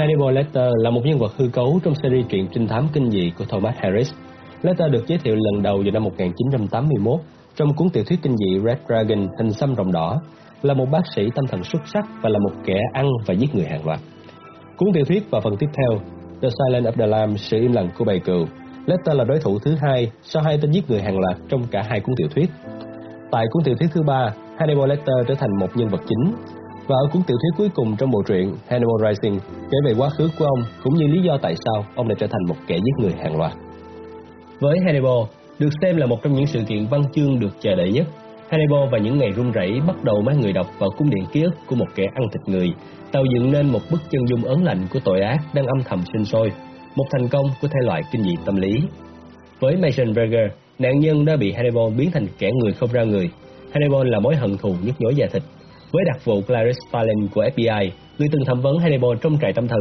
Hannibal Lecter là một nhân vật hư cấu trong series truyện trinh thám kinh dị của Thomas Harris. Lecter được giới thiệu lần đầu vào năm 1981 trong cuốn tiểu thuyết kinh dị Red Dragon hình xăm rồng đỏ, là một bác sĩ tâm thần xuất sắc và là một kẻ ăn và giết người hàng loạt. Cuốn tiểu thuyết và phần tiếp theo, The Silence of the Lamb, sự im lặng của bầy cừu, Lecter là đối thủ thứ hai sau hai tên giết người hàng loạt trong cả hai cuốn tiểu thuyết. Tại cuốn tiểu thuyết thứ ba, Hannibal Lecter trở thành một nhân vật chính và ở cuốn tiểu thuyết cuối cùng trong bộ truyện Hannibal Rising kể về quá khứ của ông cũng như lý do tại sao ông lại trở thành một kẻ giết người hàng loạt. Với Hannibal, được xem là một trong những sự kiện văn chương được chờ đợi nhất, Hannibal và những ngày run rẩy bắt đầu mang người đọc vào cung điện ký ức của một kẻ ăn thịt người, tạo dựng nên một bức chân dung ấn lạnh của tội ác đang âm thầm sinh sôi, một thành công của thể loại kinh dị tâm lý. Với Mason Berger, nạn nhân đã bị Hannibal biến thành kẻ người không ra người. Hannibal là mối hận thù nhức nhối da thịt, với đặc vụ Clarice Starling của FBI, người từng thẩm vấn Hannibal trong trại tâm thần.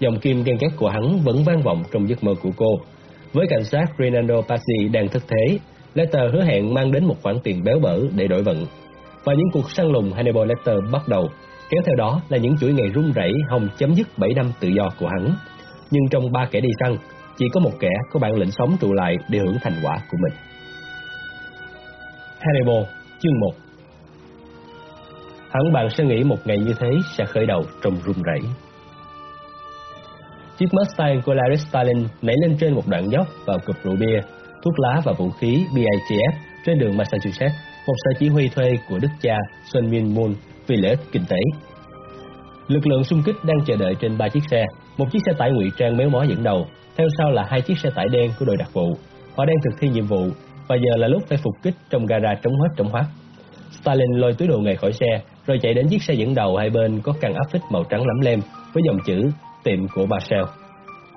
Dòng kim ghen ghét của hắn vẫn vang vọng trong giấc mơ của cô. Với cảnh sát Rinaldo Pazzi đang thất thế, Letter hứa hẹn mang đến một khoản tiền béo bở để đổi vận. Và những cuộc săn lùng Hannibal Lecter bắt đầu, kéo theo đó là những chuỗi ngày rung rẩy hòng chấm dứt 7 năm tự do của hắn. Nhưng trong ba kẻ đi săn, chỉ có một kẻ có bản lĩnh sống trụ lại để hưởng thành quả của mình. Hannibal, chương 1 Hẳn bạn sẽ nghĩ một ngày như thế sẽ khởi đầu trong run rẩy. Chiếc Mustang của Larry Stalin nảy lên trên một đoạn dốc vào cụp rượu bia, thuốc lá và vũ khí BATF trên đường Massachusetts, một sở chỉ huy thuê của đức cha Sun Min Moon vì lợi ích kinh tế. Lực lượng xung kích đang chờ đợi trên ba chiếc xe, một chiếc xe tải ngụy trang méo mó dẫn đầu, theo sau là hai chiếc xe tải đen của đội đặc vụ. Họ đang thực thi nhiệm vụ và giờ là lúc phải phục kích trong gara trống hết trống hoác. Stalin lôi túi đồ nghề khỏi xe, rồi chạy đến chiếc xe dẫn đầu hai bên có căn áp phích màu trắng lấm lem với dòng chữ tiệm của Marcel.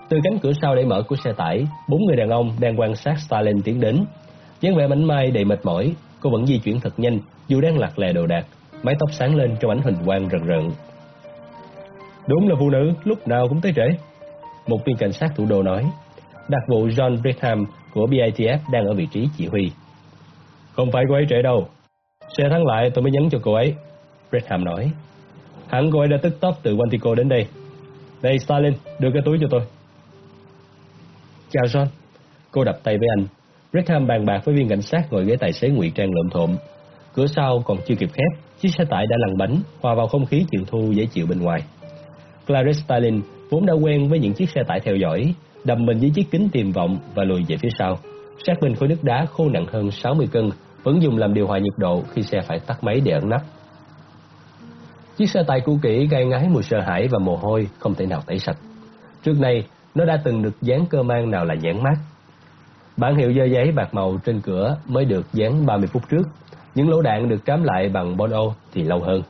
Từ cánh cửa sau để mở của xe tải, bốn người đàn ông đang quan sát Stalin tiến đến. dáng vẻ mảnh mai đầy mệt mỏi, cô vẫn di chuyển thật nhanh dù đang lạc lè đồ đạc, mái tóc sáng lên trong ánh huỳnh quang rần rợn. Đúng là phụ nữ, lúc nào cũng tới trễ. Một viên cảnh sát thủ đô nói. Đặc vụ John Brigham của BITF đang ở vị trí chỉ huy. Không phải cô ấy trễ đâu. Xe thắng lại tôi mới nhắn cho cô ấy. Brigham nói. Cô ấy đã tức tốc từ Quantico đến đây. Đây Stalin, đưa cái túi cho tôi. Chào John. Cô đập tay với anh. Brigham bàn bạc với viên cảnh sát ngồi ghế tài xế ngụy trang lộn thộm. Cửa sau còn chưa kịp khép, chiếc xe tải đã lăn bánh, hòa vào không khí chiều thu dễ chịu bên ngoài. Clarice Stalin vốn đã quen với những chiếc xe tải theo dõi, đầm mình với chiếc kính tiềm vọng và lùi về phía sau. Sát bên khối nước đá khô nặng hơn 60 cân, vẫn dùng làm điều hòa nhiệt độ khi xe phải tắt máy để ẩn nắp. Chiếc xe tải cũ kỹ gai ngái mùi sợ hãi và mồ hôi không thể nào tẩy sạch. Trước nay, nó đã từng được dán cơ mang nào là nhãn mát. Bản hiệu dơ giấy bạc màu trên cửa mới được dán 30 phút trước. Những lỗ đạn được trám lại bằng bono thì lâu hơn.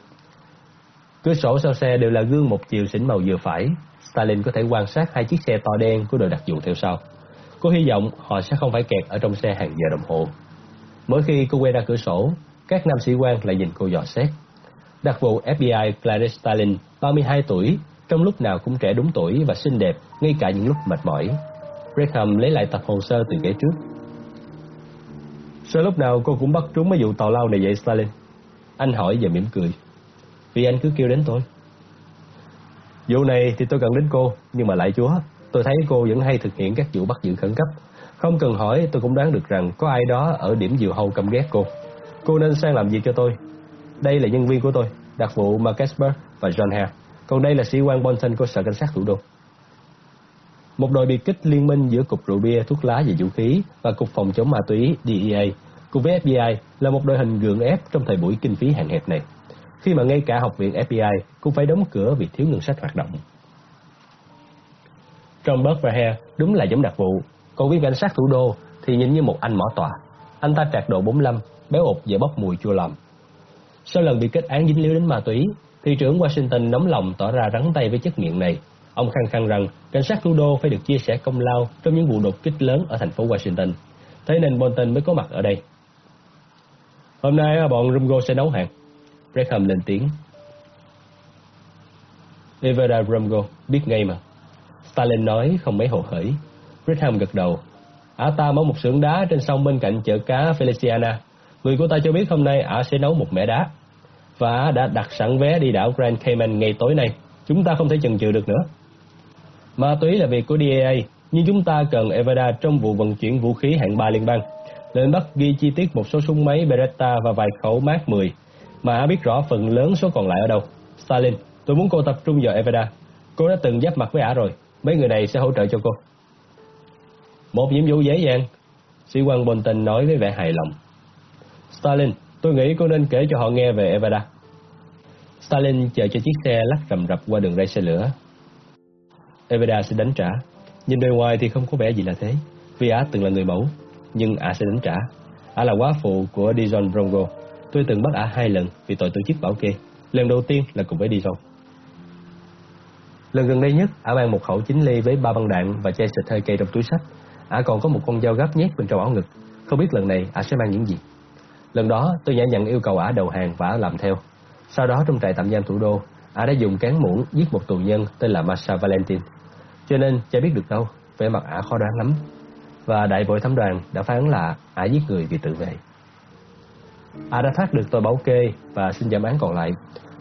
Cửa sổ sau xe đều là gương một chiều xỉn màu vừa phải. Stalin có thể quan sát hai chiếc xe to đen của đội đặc vụ theo sau. Cô hy vọng họ sẽ không phải kẹt ở trong xe hàng giờ đồng hồ. Mỗi khi cô quay ra cửa sổ, các nam sĩ quan lại nhìn cô dò xét. Đặc vụ FBI Clarice Stalin, 32 tuổi, trong lúc nào cũng trẻ đúng tuổi và xinh đẹp, ngay cả những lúc mệt mỏi. Brigham lấy lại tập hồ sơ từ ghế trước. Sao lúc nào cô cũng bắt trúng mấy vụ tào lao này vậy Stalin? Anh hỏi và mỉm cười. Vì anh cứ kêu đến tôi. Vụ này thì tôi cần đến cô, nhưng mà lại chúa, tôi thấy cô vẫn hay thực hiện các vụ bắt giữ khẩn cấp. Không cần hỏi, tôi cũng đoán được rằng có ai đó ở điểm diều hâu căm ghét cô. Cô nên sang làm việc cho tôi. Đây là nhân viên của tôi, đặc vụ Marcusberg và John Hare. Còn đây là sĩ quan Bonson của sở cảnh sát thủ đô. Một đội biệt kích liên minh giữa cục rượu bia, thuốc lá và vũ khí và cục phòng chống ma túy DEA cùng với FBI là một đội hình gượng ép trong thời buổi kinh phí hạn hẹp này khi mà ngay cả học viện FBI cũng phải đóng cửa vì thiếu ngân sách hoạt động. John Burke và Hare đúng là giống đặc vụ, còn viên cảnh sát thủ đô thì nhìn như một anh mỏ tòa. Anh ta trạc độ 45, béo ụt và bốc mùi chua lòng. Sau lần bị kết án dính líu đến ma túy, thị trưởng Washington nóng lòng tỏ ra rắn tay với chất nghiện này. Ông khăng khăng rằng cảnh sát thủ đô phải được chia sẻ công lao trong những vụ đột kích lớn ở thành phố Washington. Thế nên Bolton mới có mặt ở đây. Hôm nay bọn Rumgo sẽ nấu hàng. Brigham lên tiếng. Evera Rumgo biết ngay mà. Stalin nói không mấy hồ hởi. Brigham gật đầu. Ả ta mở một xưởng đá trên sông bên cạnh chợ cá Feliciana. Người của ta cho biết hôm nay ả sẽ nấu một mẻ đá. Và đã đặt sẵn vé đi đảo Grand Cayman ngay tối nay. Chúng ta không thể chần chừ được nữa. Ma túy là việc của DEA, nhưng chúng ta cần Evada trong vụ vận chuyển vũ khí hạng 3 liên bang. Lệnh bắt ghi chi tiết một số súng máy Beretta và vài khẩu Mark 10, mà Ả biết rõ phần lớn số còn lại ở đâu. Stalin, tôi muốn cô tập trung vào Evada. Cô đã từng giáp mặt với Ả rồi, mấy người này sẽ hỗ trợ cho cô. Một nhiệm vụ dễ dàng, sĩ quan Bolton nói với vẻ hài lòng. Stalin, tôi nghĩ cô nên kể cho họ nghe về Evada. Stalin chờ cho chiếc xe lắc rầm rập qua đường ray xe lửa. Evada sẽ đánh trả. Nhìn bề ngoài thì không có vẻ gì là thế, vì Á từng là người mẫu, nhưng Á sẽ đánh trả. Á là quá phụ của Dijon Bronco. Tôi từng bắt Á hai lần vì tội tổ chức bảo kê. Lần đầu tiên là cùng với Dijon. Lần gần đây nhất, Ả mang một khẩu chính ly với ba băng đạn và chai xịt hơi cây trong túi sách. Ả còn có một con dao gấp nhét bên trong áo ngực. Không biết lần này Ả sẽ mang những gì. Lần đó, tôi nhã nhận yêu cầu Ả đầu hàng và Ả làm theo. Sau đó trong trại tạm giam thủ đô, Ả đã dùng cán muỗng giết một tù nhân tên là Masha Valentin. Cho nên, chả biết được đâu, vẻ mặt Ả khó đoán lắm. Và đại bội thẩm đoàn đã phán là Ả giết người vì tự vệ. Ả đã thoát được tội bảo kê và xin giảm án còn lại.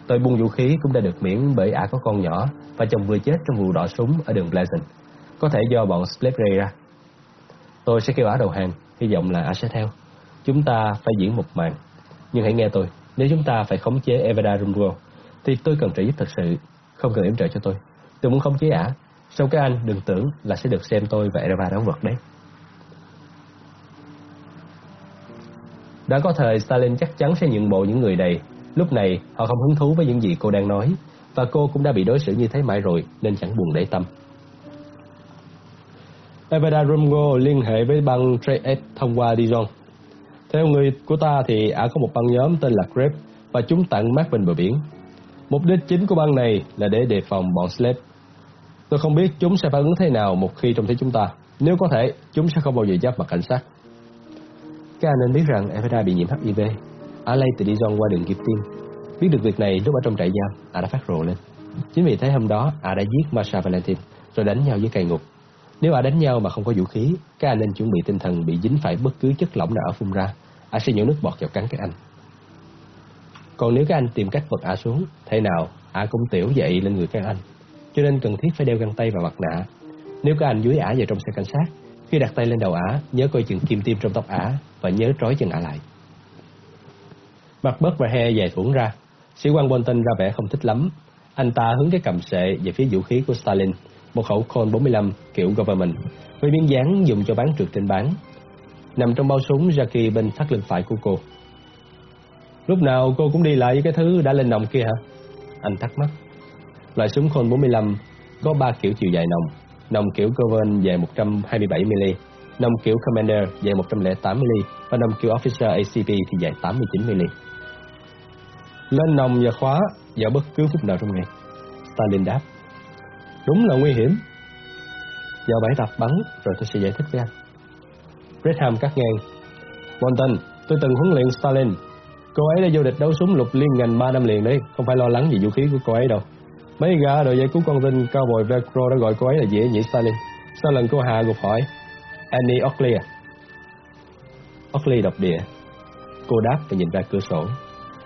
Tội buôn vũ khí cũng đã được miễn bởi Ả có con nhỏ và chồng vừa chết trong vụ đỏ súng ở đường Pleasant. Có thể do bọn Split gây ra. Tôi sẽ kêu Ả đầu hàng, hy vọng là Ả sẽ theo. Chúng ta phải diễn một màn. Nhưng hãy nghe tôi, nếu chúng ta phải khống chế Evada Rumbo, thì tôi cần trợ giúp thật sự, không cần yểm trợ cho tôi. Tôi muốn khống chế ả. Sau cái anh đừng tưởng là sẽ được xem tôi và Evada đóng vật đấy. Đã có thời Stalin chắc chắn sẽ nhượng bộ những người này. Lúc này họ không hứng thú với những gì cô đang nói, và cô cũng đã bị đối xử như thế mãi rồi nên chẳng buồn để tâm. Evada Rumgo liên hệ với băng Trade thông qua Dijon. Theo người của ta thì ả có một băng nhóm tên là Grape và chúng tặng mát bên bờ biển. Mục đích chính của băng này là để đề phòng bọn Slave. Tôi không biết chúng sẽ phản ứng thế nào một khi trông thấy chúng ta. Nếu có thể, chúng sẽ không bao giờ giáp mặt cảnh sát. Các anh nên biết rằng Evera bị nhiễm HIV. Ả lây từ Dijon qua đường kịp tim. Biết được việc này lúc ở trong trại giam, Ả đã phát rồ lên. Chính vì thế hôm đó, Ả đã giết Masha Valentin rồi đánh nhau với cày ngục. Nếu Ả đánh nhau mà không có vũ khí, các anh nên chuẩn bị tinh thần bị dính phải bất cứ chất lỏng nào ở phun ra. Ả sẽ nhổ nước bọt vào cắn các anh. Còn nếu các anh tìm cách vật Ả xuống, thế nào Ả cũng tiểu dậy lên người các anh. Cho nên cần thiết phải đeo găng tay và mặt nạ. Nếu các anh dưới Ả vào trong xe cảnh sát, khi đặt tay lên đầu Ả, nhớ coi chừng kim tiêm trong tóc Ả và nhớ trói chân Ả lại. Mặt bớt và he dài thuẫn ra. Sĩ quan Bolton ra vẻ không thích lắm. Anh ta hướng cái cầm sệ về phía vũ khí của Stalin, một khẩu Colt 45 kiểu Government, với miếng dán dùng cho bán trượt trên bán. Nằm trong bao súng Jackie bên thắt lưng phải của cô. Lúc nào cô cũng đi lại với cái thứ đã lên nòng kia hả? Anh thắc mắc. Loại súng Colt 45 có 3 kiểu chiều dài nòng. Nòng kiểu Coven dài 127mm, nòng kiểu Commander dài 108mm và nòng kiểu Officer ACP thì dài 89mm. Lên nòng và khóa vào bất cứ phút nào trong ngày. Stalin đáp. Đúng là nguy hiểm. Vào bãi tập bắn rồi tôi sẽ giải thích với anh. Redham cắt ngang. Bonton, tôi từng huấn luyện Stalin. Cô ấy đã vô địch đấu súng lục liên ngành 3 năm liền đấy, không phải lo lắng gì vũ khí của cô ấy đâu. Mấy gã đội dây cứu con tin cao bồi Velcro đã gọi cô ấy là dễ nhỉ Stalin. Sau lần cô hạ gục hỏi, Annie Oakley à? Oakley đọc địa. Cô đáp và nhìn ra cửa sổ.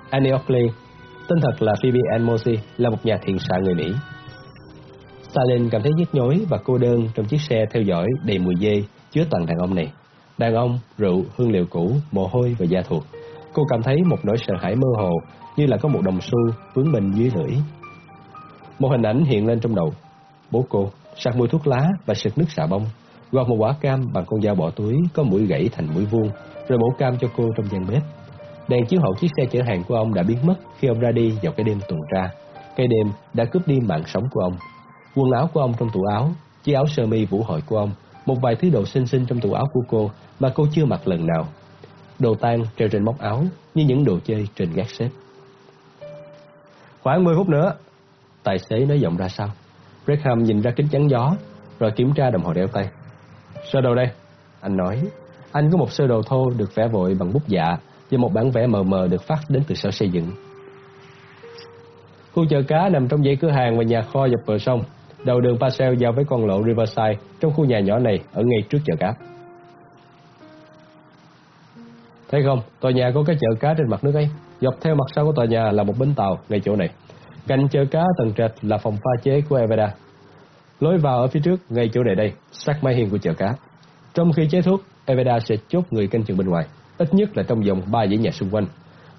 Annie Oakley, tên thật là Phoebe Ann Mosey, là một nhà thiền xạ người Mỹ. Stalin cảm thấy nhức nhối và cô đơn trong chiếc xe theo dõi đầy mùi dê chứa toàn đàn ông này. Đàn ông, rượu, hương liệu cũ, mồ hôi và da thuộc. Cô cảm thấy một nỗi sợ hãi mơ hồ như là có một đồng xu vướng mình dưới lưỡi. Một hình ảnh hiện lên trong đầu. Bố cô sạc mùi thuốc lá và sực nước xà bông, gọt một quả cam bằng con dao bỏ túi có mũi gãy thành mũi vuông, rồi bổ cam cho cô trong gian bếp. Đèn chiếu hậu chiếc xe chở hàng của ông đã biến mất khi ông ra đi vào cái đêm tuần tra. Cái đêm đã cướp đi mạng sống của ông. Quần áo của ông trong tủ áo, chiếc áo sơ mi vũ hội của ông, một vài thứ đồ xinh xinh trong tủ áo của cô mà cô chưa mặc lần nào. Đồ tan treo trên móc áo như những đồ chơi trên gác xếp. Khoảng 10 phút nữa, tài xế nói giọng ra sao. Beckham nhìn ra kính chắn gió, rồi kiểm tra đồng hồ đeo tay. Sơ đồ đây, anh nói. Anh có một sơ đồ thô được vẽ vội bằng bút dạ và một bản vẽ mờ mờ được phát đến từ sở xây dựng. Khu chợ cá nằm trong dãy cửa hàng và nhà kho dọc bờ sông. Đầu đường Paseo giao với con lộ Riverside trong khu nhà nhỏ này ở ngay trước chợ cá. Thấy không, tòa nhà có cái chợ cá trên mặt nước ấy. Dọc theo mặt sau của tòa nhà là một bến tàu ngay chỗ này. Cạnh chợ cá tầng trệt là phòng pha chế của Evada. Lối vào ở phía trước, ngay chỗ này đây, sát mái hiên của chợ cá. Trong khi chế thuốc, Eveda sẽ chốt người canh chừng bên ngoài, ít nhất là trong vòng ba dãy nhà xung quanh.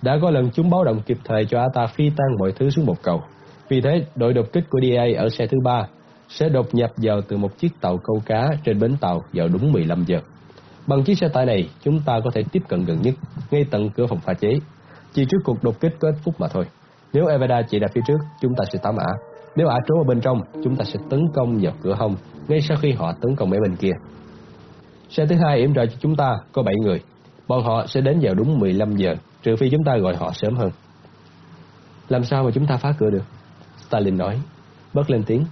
Đã có lần chúng báo động kịp thời cho Ata phi tan mọi thứ xuống một cầu. Vì thế, đội đột kích của DA ở xe thứ ba sẽ đột nhập vào từ một chiếc tàu câu cá trên bến tàu vào đúng 15 giờ. Bằng chiếc xe tải này, chúng ta có thể tiếp cận gần nhất, ngay tận cửa phòng pha chế. Chỉ trước cuộc đột kích có ít phút mà thôi. Nếu Evada chỉ ra phía trước, chúng ta sẽ tám mã. Nếu ả trốn ở bên trong, chúng ta sẽ tấn công vào cửa hông, ngay sau khi họ tấn công mấy bên kia. Xe thứ hai yểm trợ cho chúng ta có 7 người. Bọn họ sẽ đến vào đúng 15 giờ, trừ phi chúng ta gọi họ sớm hơn. Làm sao mà chúng ta phá cửa được? Stalin nói. Bớt lên tiếng.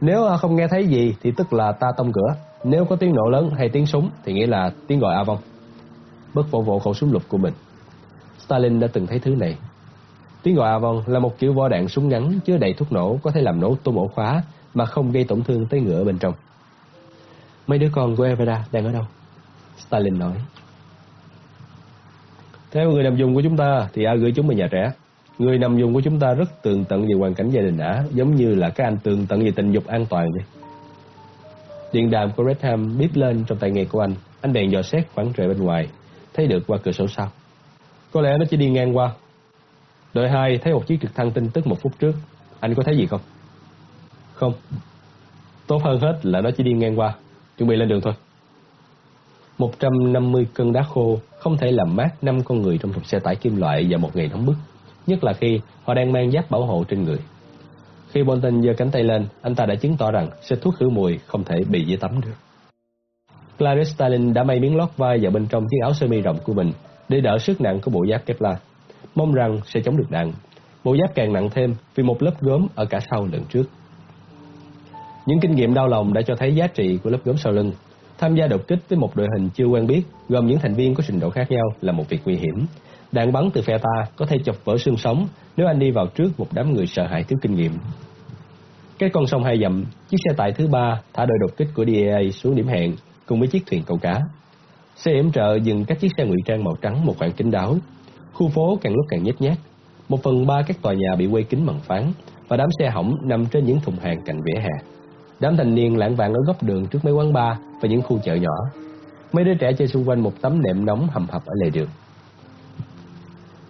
Nếu không nghe thấy gì thì tức là ta tông cửa. Nếu có tiếng nổ lớn hay tiếng súng thì nghĩa là tiếng gọi Avon. Bớt vỗ vỗ khẩu súng lục của mình. Stalin đã từng thấy thứ này. Tiếng gọi Avon là một kiểu vỏ đạn súng ngắn chứa đầy thuốc nổ có thể làm nổ tung ổ khóa mà không gây tổn thương tới ngựa bên trong. Mấy đứa con của Evera đang ở đâu? Stalin nói. Theo người làm dùng của chúng ta thì A gửi chúng về nhà trẻ. Người nằm dùng của chúng ta rất tường tận về hoàn cảnh gia đình đã, giống như là các anh tường tận về tình dục an toàn vậy. Điện đàm của Redham bíp lên trong tai nghe của anh. Anh bèn dò xét khoảng trời bên ngoài, thấy được qua cửa sổ sau. Có lẽ nó chỉ đi ngang qua. Đội hai thấy một chiếc trực thăng tin tức một phút trước. Anh có thấy gì không? Không. Tốt hơn hết là nó chỉ đi ngang qua. Chuẩn bị lên đường thôi. 150 cân đá khô không thể làm mát năm con người trong thùng xe tải kim loại vào một ngày nóng bức, nhất là khi họ đang mang giáp bảo hộ trên người. Khi Bolton giơ cánh tay lên, anh ta đã chứng tỏ rằng xịt thuốc khử mùi không thể bị dưới tắm được. Clarice Stalin đã may miếng lót vai vào bên trong chiếc áo sơ mi rộng của mình để đỡ sức nặng của bộ giáp Kevlar, mong rằng sẽ chống được đạn. Bộ giáp càng nặng thêm vì một lớp gốm ở cả sau lẫn trước. Những kinh nghiệm đau lòng đã cho thấy giá trị của lớp gốm sau lưng. Tham gia đột kích với một đội hình chưa quen biết, gồm những thành viên có trình độ khác nhau là một việc nguy hiểm. Đạn bắn từ phe ta có thể chọc vỡ xương sống nếu anh đi vào trước một đám người sợ hãi thiếu kinh nghiệm. Cái con sông hai dặm, chiếc xe tải thứ ba thả đội đột kích của DEA xuống điểm hẹn cùng với chiếc thuyền câu cá. Xe yểm trợ dừng các chiếc xe ngụy trang màu trắng một khoảng kín đáo. Khu phố càng lúc càng nhếch nhác. Một phần ba các tòa nhà bị quay kính bằng phán và đám xe hỏng nằm trên những thùng hàng cạnh vỉa hè. Đám thanh niên lãng vạn ở góc đường trước mấy quán bar và những khu chợ nhỏ. Mấy đứa trẻ chơi xung quanh một tấm nệm nóng hầm hập ở lề đường.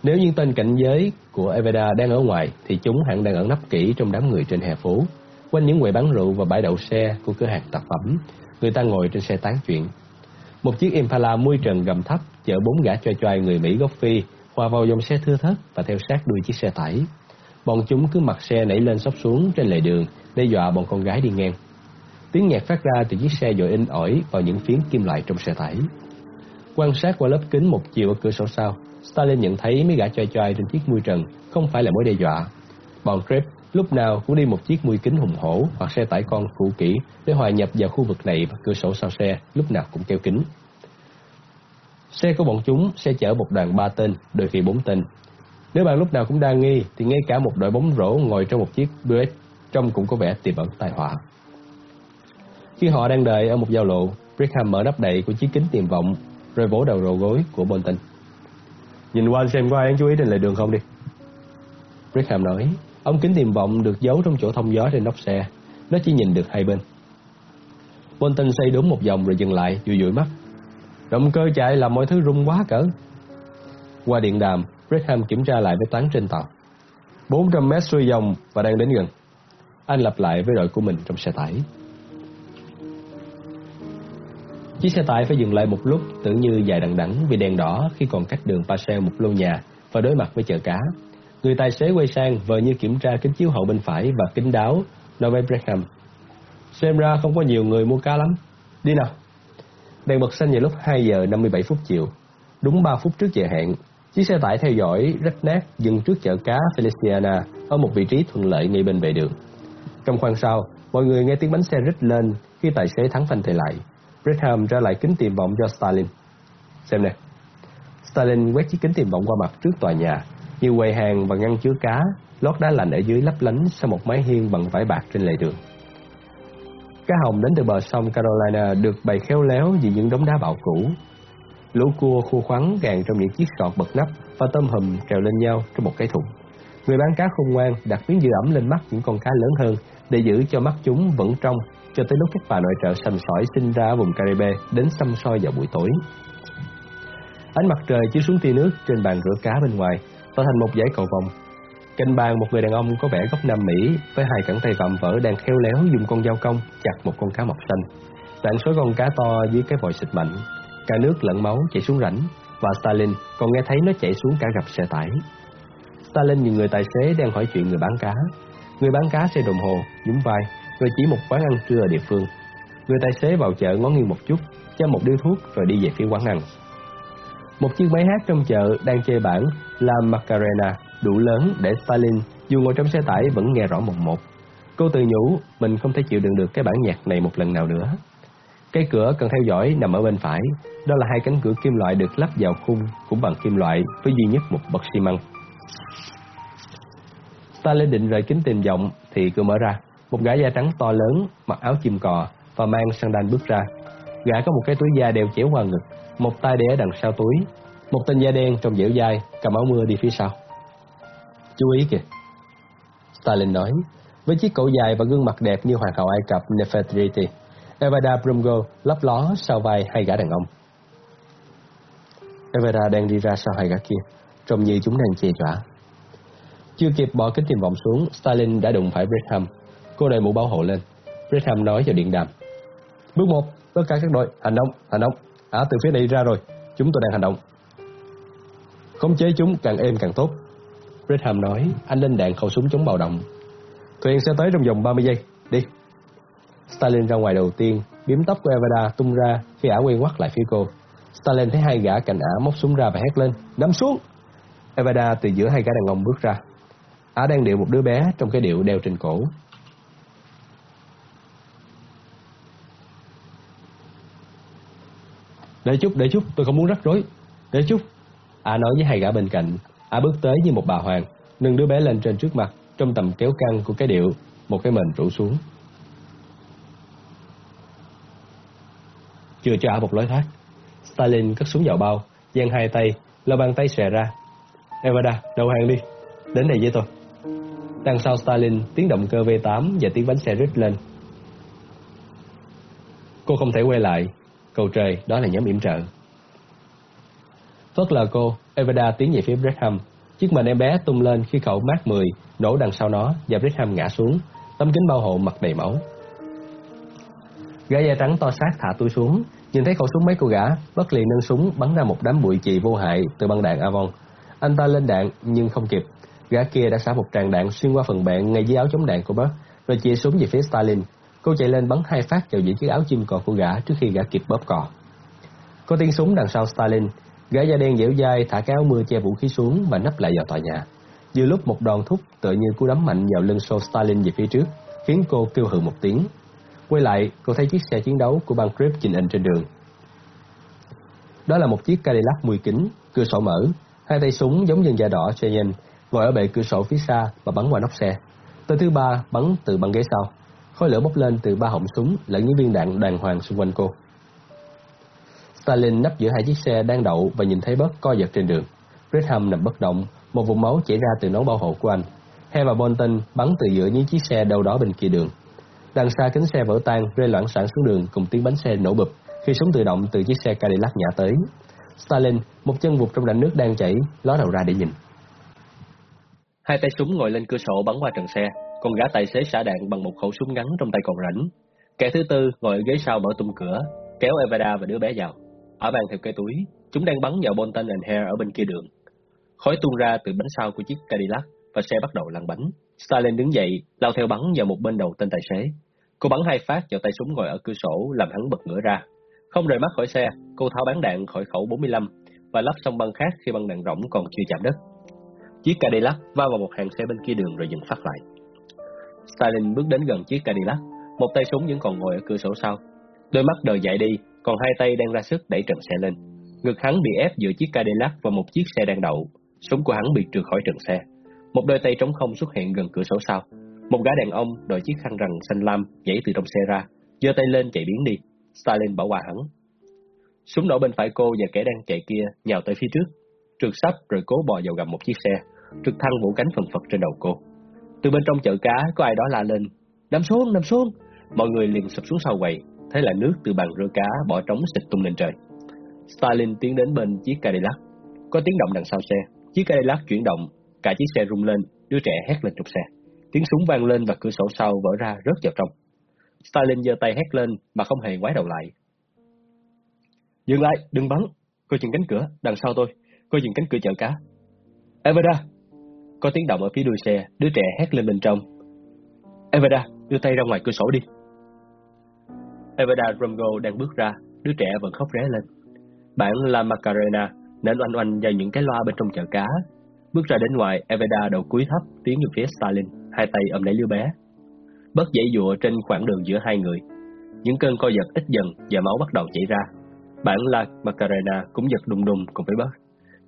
Nếu những tên cảnh giới của Eveda đang ở ngoài thì chúng hẳn đang ẩn nấp kỹ trong đám người trên hè phố, quanh những quầy bán rượu và bãi đậu xe của cửa hàng tạp phẩm. Người ta ngồi trên xe tán chuyện. Một chiếc Impala mui trần gầm thấp chở bốn gã choi choai người Mỹ gốc Phi hòa vào dòng xe thưa thớt và theo sát đuôi chiếc xe tải. Bọn chúng cứ mặc xe nảy lên sóc xuống trên lề đường đe dọa bọn con gái đi ngang. Tiếng nhạc phát ra từ chiếc xe dội in ỏi vào những phiến kim loại trong xe tải. Quan sát qua lớp kính một chiều ở cửa sổ sau, Stalin nhận thấy mấy gã choi choi trên chiếc mui trần không phải là mối đe dọa. Bọn Crep lúc nào cũng đi một chiếc mui kính hùng hổ hoặc xe tải con cũ kỹ để hòa nhập vào khu vực này và cửa sổ sau xe lúc nào cũng kêu kính. Xe của bọn chúng sẽ chở một đoàn ba tên, đôi khi bốn tên. Nếu bạn lúc nào cũng đa nghi, thì ngay cả một đội bóng rổ ngồi trong một chiếc Buick trông cũng có vẻ tiềm ẩn tai họa. Khi họ đang đợi ở một giao lộ, Brigham mở nắp đậy của chiếc kính tiềm vọng, rồi vỗ đầu đầu gối của Bolton. Nhìn qua xem có ai đáng chú ý trên lề đường không đi. Brigham nói, ống kính tiềm vọng được giấu trong chỗ thông gió trên nóc xe, nó chỉ nhìn được hai bên. Bolton xây đúng một vòng rồi dừng lại, dụi dụi mắt. Động cơ chạy làm mọi thứ rung quá cỡ. Qua điện đàm, Brigham kiểm tra lại với toán trên tàu. 400 mét xuôi dòng và đang đến gần. Anh lặp lại với đội của mình trong xe tải. Chiếc xe tải phải dừng lại một lúc tưởng như dài đằng đẵng vì đèn đỏ khi còn cách đường Paseo một lô nhà và đối mặt với chợ cá. Người tài xế quay sang vờ như kiểm tra kính chiếu hậu bên phải và kính đáo nói với Brackham. Xem ra không có nhiều người mua cá lắm. Đi nào. Đèn bật xanh vào lúc 2 giờ 57 phút chiều. Đúng 3 phút trước giờ hẹn, chiếc xe tải theo dõi rách nát dừng trước chợ cá Feliciana ở một vị trí thuận lợi ngay bên vệ đường. Trong khoang sau, mọi người nghe tiếng bánh xe rít lên khi tài xế thắng phanh tay lại. Brigham ra lại kính tiềm vọng cho Stalin. Xem nè. Stalin quét chiếc kính tiềm vọng qua mặt trước tòa nhà, như quầy hàng và ngăn chứa cá, lót đá lạnh ở dưới lấp lánh sau một mái hiên bằng vải bạc trên lề đường. Cá hồng đến từ bờ sông Carolina được bày khéo léo vì những đống đá bạo cũ. Lũ cua khô khoắn gàn trong những chiếc sọt bật nắp và tôm hùm trèo lên nhau trong một cái thùng. Người bán cá khôn ngoan đặt miếng dư ẩm lên mắt những con cá lớn hơn để giữ cho mắt chúng vẫn trong cho tới lúc các bà nội trợ sầm sỏi sinh ra ở vùng Caribe đến xăm soi vào buổi tối. Ánh mặt trời chiếu xuống tia nước trên bàn rửa cá bên ngoài, tạo thành một dãy cầu vòng. Cạnh bàn một người đàn ông có vẻ gốc Nam Mỹ với hai cẳng tay vạm vỡ đang khéo léo dùng con dao cong chặt một con cá mọc xanh. đoạn số con cá to dưới cái vòi xịt mạnh, cả nước lẫn máu chảy xuống rãnh và Stalin còn nghe thấy nó chảy xuống cả gặp xe tải. Stalin nhìn người tài xế đang hỏi chuyện người bán cá. Người bán cá xe đồng hồ, nhún vai, rồi chỉ một quán ăn trưa ở địa phương. Người tài xế vào chợ ngó nghiêng một chút, cho một điếu thuốc rồi đi về phía quán ăn. Một chiếc máy hát trong chợ đang chơi bản La Macarena đủ lớn để Stalin dù ngồi trong xe tải vẫn nghe rõ một một. Cô tự nhủ mình không thể chịu đựng được cái bản nhạc này một lần nào nữa. Cái cửa cần theo dõi nằm ở bên phải, đó là hai cánh cửa kim loại được lắp vào khung cũng bằng kim loại với duy nhất một bậc xi măng ta lên định rời kính tìm vọng thì cửa mở ra. Một gã da trắng to lớn, mặc áo chim cò và mang sandal bước ra. Gã có một cái túi da đeo chéo qua ngực, một tay để ở đằng sau túi. Một tên da đen trong dẻo dai, cầm áo mưa đi phía sau. Chú ý kìa. Stalin nói, với chiếc cổ dài và gương mặt đẹp như hoàng hậu Ai Cập Nefertiti. Evada Brumgo lấp ló sau vai hai gã đàn ông. Evada đang đi ra sau hai gã kia, trông như chúng đang chê chọa chưa kịp bỏ kính tìm vọng xuống, Stalin đã đụng phải Brigham. Cô đội mũ bảo hộ lên. Brigham nói vào điện đàm. Bước một, tất cả các đội, hành động, hành động. Ả từ phía này ra rồi, chúng tôi đang hành động. Khống chế chúng càng êm càng tốt. Brigham nói, anh lên đạn khẩu súng chống bạo động. Thuyền sẽ tới trong vòng 30 giây, đi. Stalin ra ngoài đầu tiên, biếm tóc của Evada tung ra khi ả quay quắt lại phía cô. Stalin thấy hai gã cạnh ả móc súng ra và hét lên, nắm xuống. Evada từ giữa hai gã đàn ông bước ra. Ả đang điệu một đứa bé trong cái điệu đeo trên cổ. Để chút, để chút, tôi không muốn rắc rối. Để chút. Ả nói với hai gã bên cạnh. Ả bước tới như một bà hoàng, nâng đứa bé lên trên trước mặt, trong tầm kéo căng của cái điệu, một cái mền rủ xuống. Chưa cho Ả một lối thoát. Stalin cất súng vào bao, giang hai tay, lơ bàn tay xòe ra. Evada, đầu hàng đi, đến đây với tôi. Đằng sau Stalin, tiếng động cơ V8 và tiếng bánh xe rít lên. Cô không thể quay lại, cầu trời, đó là nhóm yểm trợ. Phớt lờ cô, Evada tiến về phía Bretham. Chiếc mền em bé tung lên khi khẩu mát 10 nổ đằng sau nó và Bretham ngã xuống, tấm kính bao hộ mặt đầy máu. Gã da trắng to xác thả tôi xuống, nhìn thấy khẩu súng mấy cô gã, bất liền nâng súng bắn ra một đám bụi chì vô hại từ băng đạn Avon. Anh ta lên đạn nhưng không kịp, gã kia đã xả một tràng đạn xuyên qua phần bẹn ngay dưới áo chống đạn của bác rồi chia súng về phía Stalin. Cô chạy lên bắn hai phát vào giữa chiếc áo chim cò của gã trước khi gã kịp bóp cò. Có tiếng súng đằng sau Stalin, gã da đen dẻo dai thả cái áo mưa che vũ khí xuống và nấp lại vào tòa nhà. Vừa lúc một đòn thúc tựa như cú đấm mạnh vào lưng sau Stalin về phía trước, khiến cô kêu hừ một tiếng. Quay lại, cô thấy chiếc xe chiến đấu của băng Crip trình hình trên đường. Đó là một chiếc Cadillac 10 kính, cửa sổ mở, hai tay súng giống dân da đỏ Cheyenne ngồi ở bệ cửa sổ phía xa và bắn qua nóc xe. Tên thứ ba bắn từ băng ghế sau. Khói lửa bốc lên từ ba họng súng lẫn những viên đạn đàng hoàng xung quanh cô. Stalin nấp giữa hai chiếc xe đang đậu và nhìn thấy bớt co giật trên đường. Bridham nằm bất động, một vùng máu chảy ra từ nón bảo hộ của anh. He và Bolton bắn từ giữa những chiếc xe đâu đó bên kia đường. Đằng xa kính xe vỡ tan rơi loạn sản xuống đường cùng tiếng bánh xe nổ bụp khi súng tự động từ chiếc xe Cadillac nhả tới. Stalin, một chân vụt trong rãnh nước đang chảy, ló đầu ra để nhìn. Hai tay súng ngồi lên cửa sổ bắn qua trần xe, còn gã tài xế xả đạn bằng một khẩu súng ngắn trong tay còn rảnh. Kẻ thứ tư ngồi ở ghế sau mở tung cửa, kéo Evada và đứa bé vào. Ở bàn theo cây túi, chúng đang bắn vào Bolton and Hare ở bên kia đường. Khói tuôn ra từ bánh sau của chiếc Cadillac và xe bắt đầu lăn bánh. Stalin đứng dậy, lao theo bắn vào một bên đầu tên tài xế. Cô bắn hai phát vào tay súng ngồi ở cửa sổ làm hắn bật ngửa ra. Không rời mắt khỏi xe, cô tháo bán đạn khỏi khẩu 45 và lắp xong băng khác khi băng đạn rỗng còn chưa chạm đất. Chiếc Cadillac va vào một hàng xe bên kia đường rồi dừng phát lại. Stalin bước đến gần chiếc Cadillac, một tay súng vẫn còn ngồi ở cửa sổ sau. Đôi mắt đờ dại đi, còn hai tay đang ra sức đẩy trần xe lên. Ngực hắn bị ép giữa chiếc Cadillac và một chiếc xe đang đậu. Súng của hắn bị trượt khỏi trần xe. Một đôi tay trống không xuất hiện gần cửa sổ sau. Một gã đàn ông đội chiếc khăn rằn xanh lam nhảy từ trong xe ra, giơ tay lên chạy biến đi. Stalin bỏ qua hắn. Súng nổ bên phải cô và kẻ đang chạy kia nhào tới phía trước, trượt sắp rồi cố bò vào gầm một chiếc xe trực thăng vũ cánh phần phật trên đầu cô. Từ bên trong chợ cá có ai đó la lên, nằm xuống, nằm xuống. Mọi người liền sụp xuống sau quầy, thế là nước từ bàn rửa cá bỏ trống xịt tung lên trời. Stalin tiến đến bên chiếc Cadillac. Có tiếng động đằng sau xe, chiếc Cadillac chuyển động, cả chiếc xe rung lên, đứa trẻ hét lên trong xe. Tiếng súng vang lên và cửa sổ sau vỡ ra rớt vào trong. Stalin giơ tay hét lên mà không hề ngoái đầu lại. Dừng lại, đừng bắn. Coi chừng cánh cửa, đằng sau tôi. Coi chừng cánh cửa chợ cá. Evada! Có tiếng động ở phía đuôi xe, đứa trẻ hét lên bên trong. Evada, đưa tay ra ngoài cửa sổ đi. Evada Romgo đang bước ra, đứa trẻ vẫn khóc ré lên. Bản La Macarena nên oanh oanh vào những cái loa bên trong chợ cá. Bước ra đến ngoài, Evada đầu cúi thấp tiến về phía Stalin, hai tay ôm lấy đứa bé. Bất dãy dụa trên khoảng đường giữa hai người. Những cơn co giật ít dần và máu bắt đầu chảy ra. Bản La Macarena cũng giật đùng đùng cùng với bớt.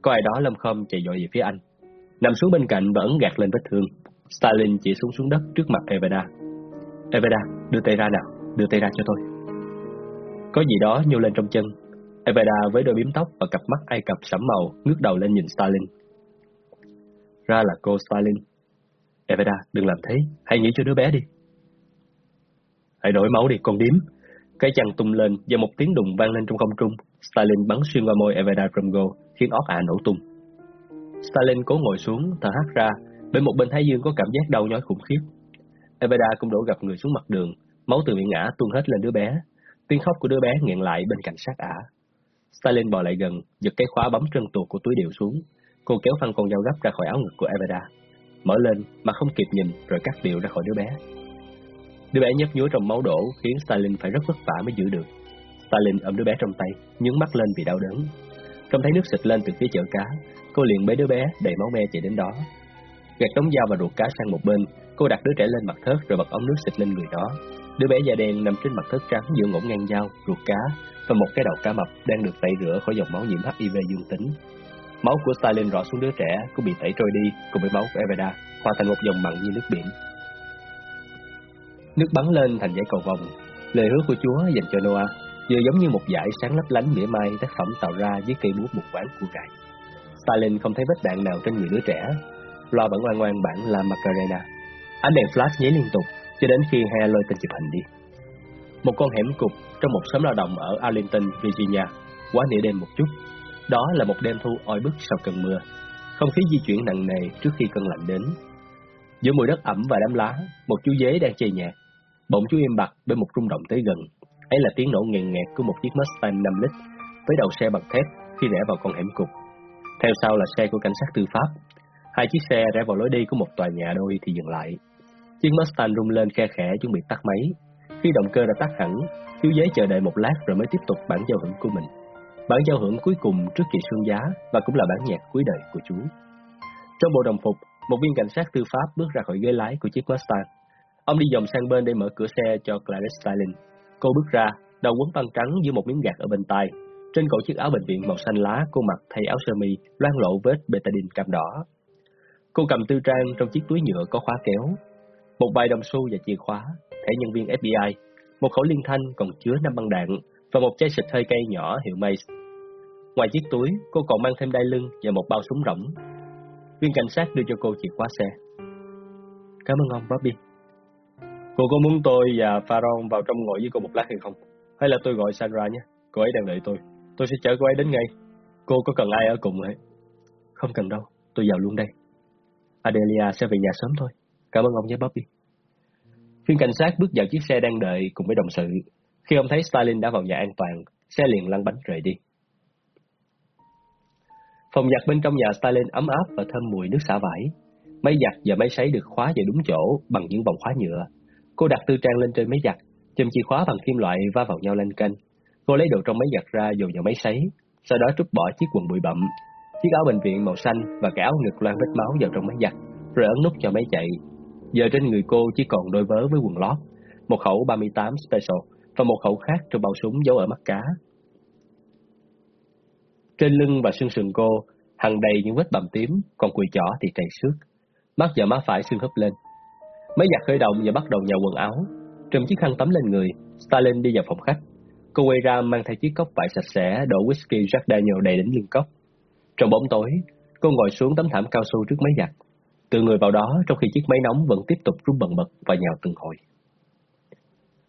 Có ai đó lâm khom chạy dội về phía anh. Nằm xuống bên cạnh và ấn gạt lên vết thương. Stalin chỉ xuống xuống đất trước mặt Evada. Evada, đưa tay ra nào, đưa tay ra cho tôi. Có gì đó nhô lên trong chân. Evada với đôi bím tóc và cặp mắt Ai Cập sẫm màu ngước đầu lên nhìn Stalin. Ra là cô Stalin. Evada, đừng làm thế, hãy nghĩ cho đứa bé đi. Hãy đổi máu đi, con điếm. Cái chăn tung lên và một tiếng đùng vang lên trong không trung. Stalin bắn xuyên qua môi Evada Drumgo, khiến óc ả nổ tung. Stalin cố ngồi xuống, thở hắt ra, bên một bên thái dương có cảm giác đau nhói khủng khiếp. Evada cũng đổ gặp người xuống mặt đường, máu từ miệng ngã tuôn hết lên đứa bé. Tiếng khóc của đứa bé nghẹn lại bên cạnh sát ả. Stalin bò lại gần, giật cái khóa bấm trân tuột của túi điệu xuống. Cô kéo phăng con dao gấp ra khỏi áo ngực của Evada, mở lên mà không kịp nhìn rồi cắt điệu ra khỏi đứa bé. Đứa bé nhấp nhúa trong máu đổ khiến Stalin phải rất vất vả mới giữ được. Stalin ôm đứa bé trong tay, nhướng mắt lên vì đau đớn. Trông thấy nước xịt lên từ phía chợ cá, cô liền bế đứa bé đầy máu me chạy đến đó. Gạt đống dao và ruột cá sang một bên, cô đặt đứa trẻ lên mặt thớt rồi bật ống nước xịt lên người đó. Đứa bé da đen nằm trên mặt thớt trắng giữa ngỗng ngang dao, ruột cá và một cái đầu cá mập đang được tẩy rửa khỏi dòng máu nhiễm HIV dương tính. Máu của Stalin rõ xuống đứa trẻ cũng bị tẩy trôi đi cùng với máu của Evada, hòa thành một dòng mặn như nước biển. Nước bắn lên thành dãy cầu vòng. Lời hứa của Chúa dành cho Noah vừa giống như một dải sáng lấp lánh mỉa mai tác phẩm tạo ra dưới cây búa một quán của cải. Stalin không thấy vết đạn nào trên người đứa trẻ. Loa vẫn ngoan ngoan bản là Macarena. Ánh đèn flash nháy liên tục cho đến khi hai lôi tên chụp hình đi. Một con hẻm cục trong một xóm lao động ở Arlington, Virginia, quá nửa đêm một chút. Đó là một đêm thu oi bức sau cơn mưa. Không khí di chuyển nặng nề trước khi cơn lạnh đến. Giữa mùi đất ẩm và đám lá, một chú dế đang chơi nhạc. Bỗng chú im bặt bên một rung động tới gần. Ấy là tiếng nổ nghẹn nghẹt của một chiếc Mustang 5 lít với đầu xe bằng thép khi rẽ vào con hẻm cục. Theo sau là xe của cảnh sát tư pháp. Hai chiếc xe rẽ vào lối đi của một tòa nhà đôi thì dừng lại. Chiếc Mustang rung lên khe khẽ chuẩn bị tắt máy. Khi động cơ đã tắt hẳn, thiếu giấy chờ đợi một lát rồi mới tiếp tục bản giao hưởng của mình. Bản giao hưởng cuối cùng trước kỳ xuân giá và cũng là bản nhạc cuối đời của chú. Trong bộ đồng phục, một viên cảnh sát tư pháp bước ra khỏi ghế lái của chiếc Mustang. Ông đi vòng sang bên để mở cửa xe cho Clarice Starling. Cô bước ra, đầu quấn băng trắng dưới một miếng gạt ở bên tai. Trên cổ chiếc áo bệnh viện màu xanh lá, cô mặc thay áo sơ mi, loang lộ vết betadine cam đỏ. Cô cầm tư trang trong chiếc túi nhựa có khóa kéo. Một vài đồng xu và chìa khóa, thẻ nhân viên FBI, một khẩu liên thanh còn chứa năm băng đạn và một chai xịt hơi cây nhỏ hiệu Mace. Ngoài chiếc túi, cô còn mang thêm đai lưng và một bao súng rỗng. Viên cảnh sát đưa cho cô chìa khóa xe. Cảm ơn ông, Bobby. Cô có muốn tôi và Pharaon vào trong ngồi với cô một lát hay không? Hay là tôi gọi Sandra nhé? Cô ấy đang đợi tôi. Tôi sẽ chở cô ấy đến ngay. Cô có cần ai ở cùng hay? Không cần đâu, tôi vào luôn đây. Adelia sẽ về nhà sớm thôi. Cảm ơn ông nhé Bobby. Viên cảnh sát bước vào chiếc xe đang đợi cùng với đồng sự. Khi ông thấy Stalin đã vào nhà an toàn, xe liền lăn bánh rời đi. Phòng giặt bên trong nhà Stalin ấm áp và thơm mùi nước xả vải. Máy giặt và máy sấy được khóa vào đúng chỗ bằng những vòng khóa nhựa. Cô đặt tư trang lên trên máy giặt, chùm chìa khóa bằng kim loại va vào nhau lên kênh. Cô lấy đồ trong máy giặt ra dồn vào máy sấy, sau đó trút bỏ chiếc quần bụi bặm, chiếc áo bệnh viện màu xanh và cái áo ngực loang vết máu vào trong máy giặt, rồi ấn nút cho máy chạy. Giờ trên người cô chỉ còn đôi vớ với quần lót, một khẩu 38 Special và một khẩu khác trong bao súng giấu ở mắt cá. Trên lưng và xương sườn cô, hằng đầy những vết bầm tím, còn cùi chỏ thì trầy xước. Mắt và má phải xương húp lên. Máy giặt khởi động và bắt đầu nhào quần áo. Trùm chiếc khăn tắm lên người, Stalin đi vào phòng khách. Cô quay ra mang theo chiếc cốc vải sạch sẽ, đổ whisky Jack Daniel đầy đến lưng cốc. Trong bóng tối, cô ngồi xuống tấm thảm cao su trước máy giặt, tự người vào đó trong khi chiếc máy nóng vẫn tiếp tục rung bần bật và nhào từng hồi.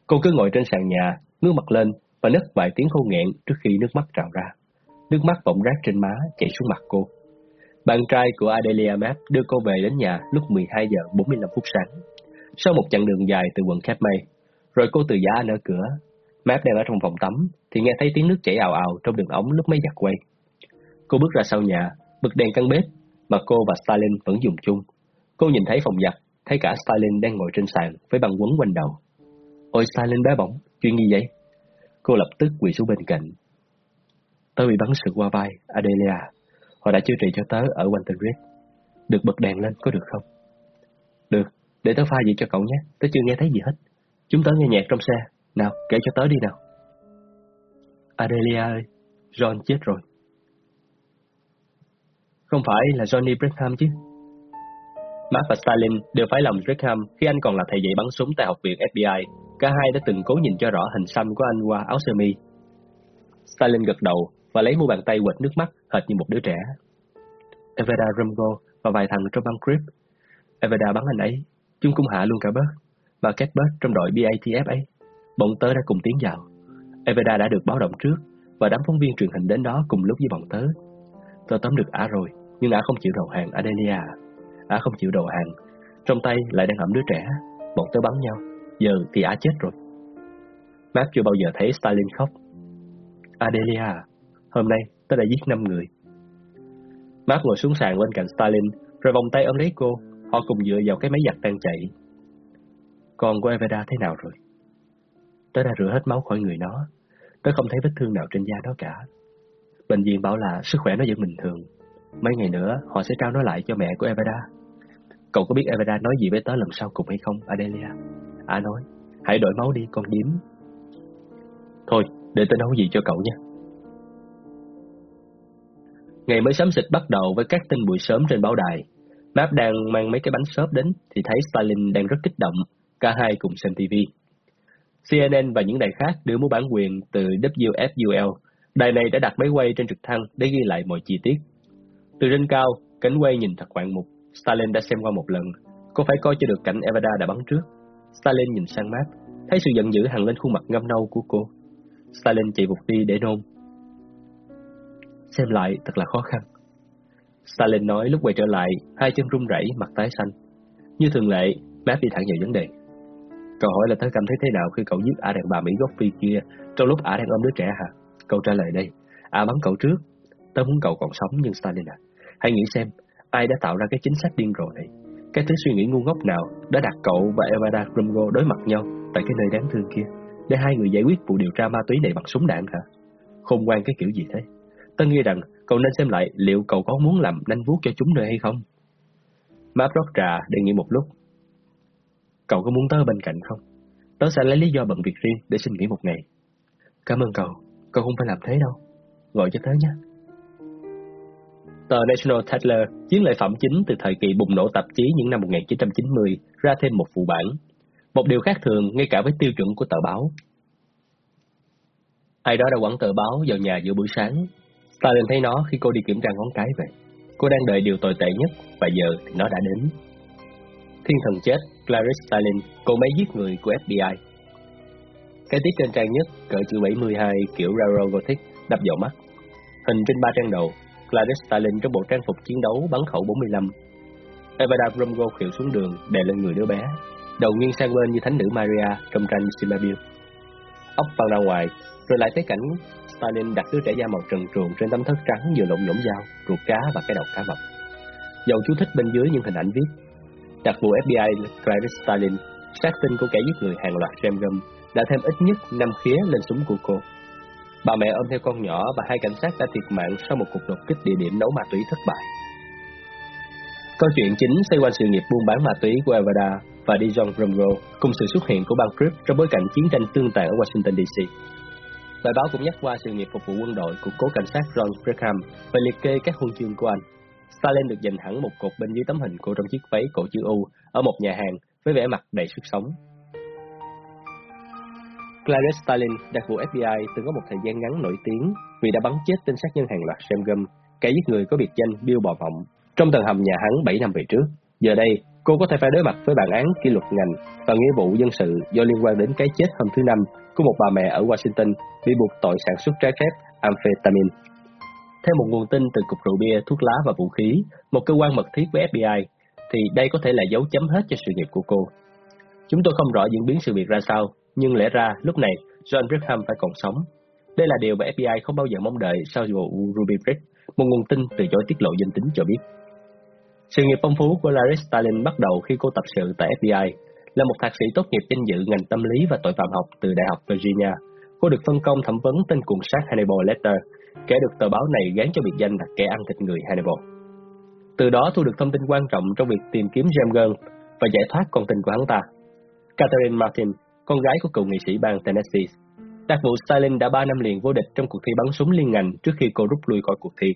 Cô cứ ngồi trên sàn nhà, ngước mặt lên và nấc vài tiếng khô nghẹn trước khi nước mắt trào ra. Nước mắt vọng rác trên má chảy xuống mặt cô. Bạn trai của Adelia Map đưa cô về đến nhà lúc 12 giờ 45 phút sáng. Sau một chặng đường dài từ quận Cape May, rồi cô từ giả ở cửa. Map đang ở trong phòng tắm thì nghe thấy tiếng nước chảy ào ào trong đường ống lúc máy giặt quay. Cô bước ra sau nhà, bật đèn căn bếp mà cô và Stalin vẫn dùng chung. Cô nhìn thấy phòng giặt, thấy cả Stalin đang ngồi trên sàn với băng quấn quanh đầu. Ôi Stalin bé bỏng, chuyện gì vậy? Cô lập tức quỳ xuống bên cạnh. Tớ bị bắn sượt qua vai, Adelia. Họ đã chữa trị cho tớ ở Walton Được bật đèn lên có được không? Được, để tớ pha gì cho cậu nhé, tớ chưa nghe thấy gì hết. Chúng tớ nghe nhạc trong xe, nào, kể cho tớ đi nào. Adelia ơi, John chết rồi. Không phải là Johnny Brigham chứ? Mark và Stalin đều phải lòng Brigham khi anh còn là thầy dạy bắn súng tại học viện FBI. Cả hai đã từng cố nhìn cho rõ hình xăm của anh qua áo sơ mi. Stalin gật đầu và lấy mu bàn tay quệt nước mắt hệt như một đứa trẻ. Evera Rumgo và vài thằng trong băng Crip. Evera bắn anh ấy, chúng cũng hạ luôn cả bớt, và kết bớt trong đội BATF ấy. Bọn tớ đã cùng tiến vào. Eveda đã được báo động trước, và đám phóng viên truyền hình đến đó cùng lúc với bọn tớ. Tớ tóm được Ả rồi, nhưng Ả không chịu đầu hàng Adelia. Ả không chịu đầu hàng, trong tay lại đang ẩm đứa trẻ. Bọn tớ bắn nhau, giờ thì Ả chết rồi. Mark chưa bao giờ thấy Stalin khóc. Adelia, hôm nay tớ đã giết 5 người. Mark ngồi xuống sàn bên cạnh Stalin, rồi vòng tay ôm lấy cô. Họ cùng dựa vào cái máy giặt đang chạy. Con của Eveda thế nào rồi? Tớ đã rửa hết máu khỏi người nó. Tớ không thấy vết thương nào trên da nó cả. Bệnh viện bảo là sức khỏe nó vẫn bình thường. Mấy ngày nữa họ sẽ trao nó lại cho mẹ của Evada. Cậu có biết Evada nói gì với tớ lần sau cùng hay không, Adelia? À nói, hãy đổi máu đi con điếm. Thôi, để tớ nấu gì cho cậu nha. Ngày mới sớm xịt bắt đầu với các tin buổi sớm trên báo đài. Map đang mang mấy cái bánh xốp đến thì thấy Stalin đang rất kích động, cả hai cùng xem TV. CNN và những đài khác đưa mua bản quyền từ WFUL. Đài này đã đặt máy quay trên trực thăng để ghi lại mọi chi tiết. Từ trên cao, cánh quay nhìn thật ngoạn mục. Stalin đã xem qua một lần. Cô phải coi cho được cảnh Evada đã bắn trước. Stalin nhìn sang Map, thấy sự giận dữ hằn lên khuôn mặt ngâm nâu của cô. Stalin chạy vụt đi để nôn. Xem lại thật là khó khăn. Stalin nói lúc quay trở lại, hai chân run rẩy, mặt tái xanh. Như thường lệ, Matt đi thẳng vào vấn đề. Cậu hỏi là tớ cảm thấy thế nào khi cậu giết ả đàn bà Mỹ gốc Phi kia trong lúc ả đang ôm đứa trẻ hả? Cậu trả lời đây. Ả bắn cậu trước. Tớ muốn cậu còn sống nhưng Stalin à. Hãy nghĩ xem, ai đã tạo ra cái chính sách điên rồ này? Cái thứ suy nghĩ ngu ngốc nào đã đặt cậu và Evada Grumgo đối mặt nhau tại cái nơi đáng thương kia? Để hai người giải quyết vụ điều tra ma túy này bằng súng đạn hả? Khôn ngoan cái kiểu gì thế? Tớ nghĩ rằng cậu nên xem lại liệu cậu có muốn làm nanh vuốt cho chúng nữa hay không. Map rót trà đề nghị một lúc. Cậu có muốn tớ bên cạnh không? Tớ sẽ lấy lý do bận việc riêng để xin nghỉ một ngày. Cảm ơn cậu, cậu không phải làm thế đâu. Gọi cho tớ nhé. Tờ National Tatler, chiến lợi phẩm chính từ thời kỳ bùng nổ tạp chí những năm 1990, ra thêm một phụ bản. Một điều khác thường ngay cả với tiêu chuẩn của tờ báo. Ai đó đã quẳng tờ báo vào nhà giữa buổi sáng, Stalin thấy nó khi cô đi kiểm tra ngón cái về. Cô đang đợi điều tồi tệ nhất, và giờ thì nó đã đến. Thiên thần chết, Clarice Stalin, cô máy giết người của FBI. Cái tiết trên trang nhất, cỡ chữ 72 kiểu Railroad Gothic, đập vào mắt. Hình trên ba trang đầu, Clarice Stalin trong bộ trang phục chiến đấu bắn khẩu 45. Evada Bromgo khều xuống đường, đè lên người đứa bé, đầu nghiêng sang bên như thánh nữ Maria trong tranh Cimabue. Ốc văng ra ngoài, rồi lại thấy cảnh Stalin đặt đứa trẻ da màu trần truồng trên tấm thất trắng vừa lộn nhổm dao, ruột cá và cái đầu cá mập. Dầu chú thích bên dưới những hình ảnh viết. Đặc vụ FBI Clarice Stalin, sát tinh của kẻ giết người hàng loạt James Gum, đã thêm ít nhất 5 khía lên súng của cô. Bà mẹ ôm theo con nhỏ và hai cảnh sát đã thiệt mạng sau một cuộc đột kích địa điểm nấu ma túy thất bại. Câu chuyện chính xoay quanh sự nghiệp buôn bán ma túy của Evada và Dijon Romero cùng sự xuất hiện của băng Crip trong bối cảnh chiến tranh tương tàn ở Washington DC. Bài báo cũng nhắc qua sự nghiệp phục vụ quân đội của cố cảnh sát Ron Brigham và liệt kê các huân chương của anh. Stalin được dành hẳn một cột bên dưới tấm hình cô trong chiếc váy cổ chữ U ở một nhà hàng với vẻ mặt đầy sức sống. Clarice Stalin, đặc vụ FBI, từng có một thời gian ngắn nổi tiếng vì đã bắn chết tên sát nhân hàng loạt Sam Gum kẻ giết người có biệt danh Bill Bò Vọng, trong tầng hầm nhà hắn 7 năm về trước. Giờ đây, cô có thể phải đối mặt với bản án kỷ luật ngành và nghĩa vụ dân sự do liên quan đến cái chết hôm thứ Năm của một bà mẹ ở Washington bị buộc tội sản xuất trái phép amphetamine. Theo một nguồn tin từ cục rượu bia, thuốc lá và vũ khí, một cơ quan mật thiết với FBI, thì đây có thể là dấu chấm hết cho sự nghiệp của cô. Chúng tôi không rõ diễn biến sự việc ra sao, nhưng lẽ ra lúc này John Brigham phải còn sống. Đây là điều mà FBI không bao giờ mong đợi sau vụ Ruby Bridge, một nguồn tin từ chối tiết lộ danh tính cho biết. Sự nghiệp phong phú của Larry Stalin bắt đầu khi cô tập sự tại FBI, là một thạc sĩ tốt nghiệp danh dự ngành tâm lý và tội phạm học từ Đại học Virginia. Cô được phân công thẩm vấn tên cuồng sát Hannibal Lecter, kẻ được tờ báo này gán cho biệt danh là kẻ ăn thịt người Hannibal. Từ đó thu được thông tin quan trọng trong việc tìm kiếm James Gunn và giải thoát con tin của hắn ta. Catherine Martin, con gái của cựu nghị sĩ bang Tennessee. Đặc vụ Stalin đã 3 năm liền vô địch trong cuộc thi bắn súng liên ngành trước khi cô rút lui khỏi cuộc thi.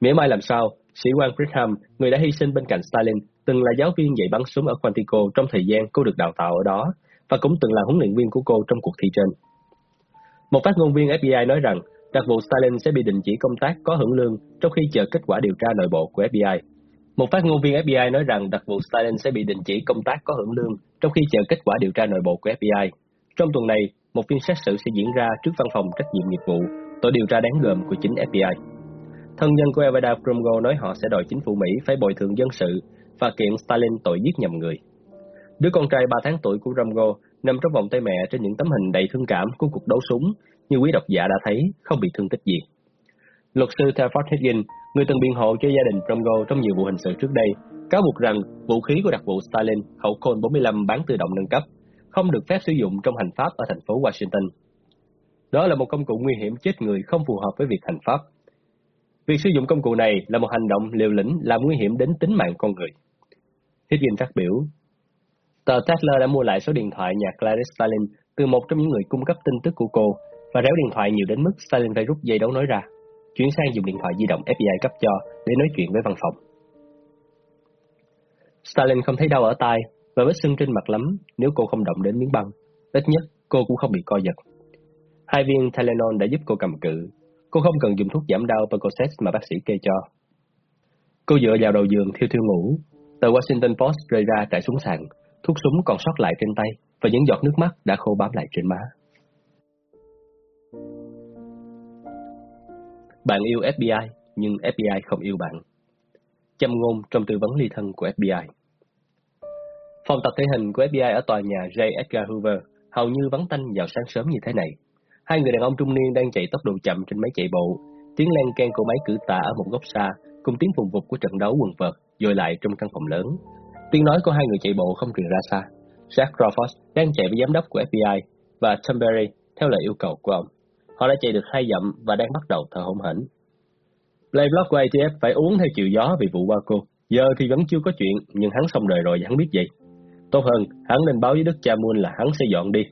Mỉa mai làm sao, sĩ quan Brigham, người đã hy sinh bên cạnh Stalin, từng là giáo viên dạy bắn súng ở Quantico trong thời gian cô được đào tạo ở đó, và cũng từng là huấn luyện viên của cô trong cuộc thi trên. Một phát ngôn viên FBI nói rằng đặc vụ Stalin sẽ bị đình chỉ công tác có hưởng lương trong khi chờ kết quả điều tra nội bộ của FBI. Một phát ngôn viên FBI nói rằng đặc vụ Stalin sẽ bị đình chỉ công tác có hưởng lương trong khi chờ kết quả điều tra nội bộ của FBI. Trong tuần này, một phiên xét xử sẽ diễn ra trước văn phòng trách nhiệm nghiệp vụ, tổ điều tra đáng gồm của chính FBI. Thân nhân của Evada Kromgo nói họ sẽ đòi chính phủ Mỹ phải bồi thường dân sự và kiện Stalin tội giết nhầm người. Đứa con trai 3 tháng tuổi của Ramgo nằm trong vòng tay mẹ trên những tấm hình đầy thương cảm của cuộc đấu súng, như quý độc giả đã thấy, không bị thương tích gì. Luật sư Telford Higgins, người từng biện hộ cho gia đình Promgo trong nhiều vụ hình sự trước đây, cáo buộc rằng vũ khí của đặc vụ Stalin, khẩu Colt 45 bán tự động nâng cấp, không được phép sử dụng trong hành pháp ở thành phố Washington. Đó là một công cụ nguy hiểm chết người không phù hợp với việc hành pháp. Việc sử dụng công cụ này là một hành động liều lĩnh làm nguy hiểm đến tính mạng con người. Higgins phát biểu, Tờ Tatler đã mua lại số điện thoại nhà Clarice Stalin từ một trong những người cung cấp tin tức của cô và réo điện thoại nhiều đến mức Stalin phải rút dây đấu nói ra, chuyển sang dùng điện thoại di động FBI cấp cho để nói chuyện với văn phòng. Stalin không thấy đau ở tai và vết sưng trên mặt lắm nếu cô không động đến miếng băng. Ít nhất, cô cũng không bị co giật. Hai viên Tylenol đã giúp cô cầm cự. Cô không cần dùng thuốc giảm đau Percocet mà bác sĩ kê cho. Cô dựa vào đầu giường thiêu thiêu ngủ. Tờ Washington Post rơi ra trải xuống sàn, thuốc súng còn sót lại trên tay và những giọt nước mắt đã khô bám lại trên má. Bạn yêu FBI, nhưng FBI không yêu bạn. Châm ngôn trong tư vấn ly thân của FBI. Phòng tập thể hình của FBI ở tòa nhà J. Edgar Hoover hầu như vắng tanh vào sáng sớm như thế này. Hai người đàn ông trung niên đang chạy tốc độ chậm trên máy chạy bộ, tiếng len keng của máy cử tạ ở một góc xa, cùng tiếng vùng vụt của trận đấu quần vợt dội lại trong căn phòng lớn. Tiếng nói của hai người chạy bộ không truyền ra xa. Jack Crawford đang chạy với giám đốc của FBI và Tom Berry theo lời yêu cầu của ông. Họ đã chạy được hai dặm và đang bắt đầu thở hổn hển. Playblog của ATF phải uống theo chiều gió vì vụ Waco. Giờ thì vẫn chưa có chuyện, nhưng hắn xong đời rồi hắn biết gì. Tốt hơn, hắn nên báo với Đức Cha Moon là hắn sẽ dọn đi.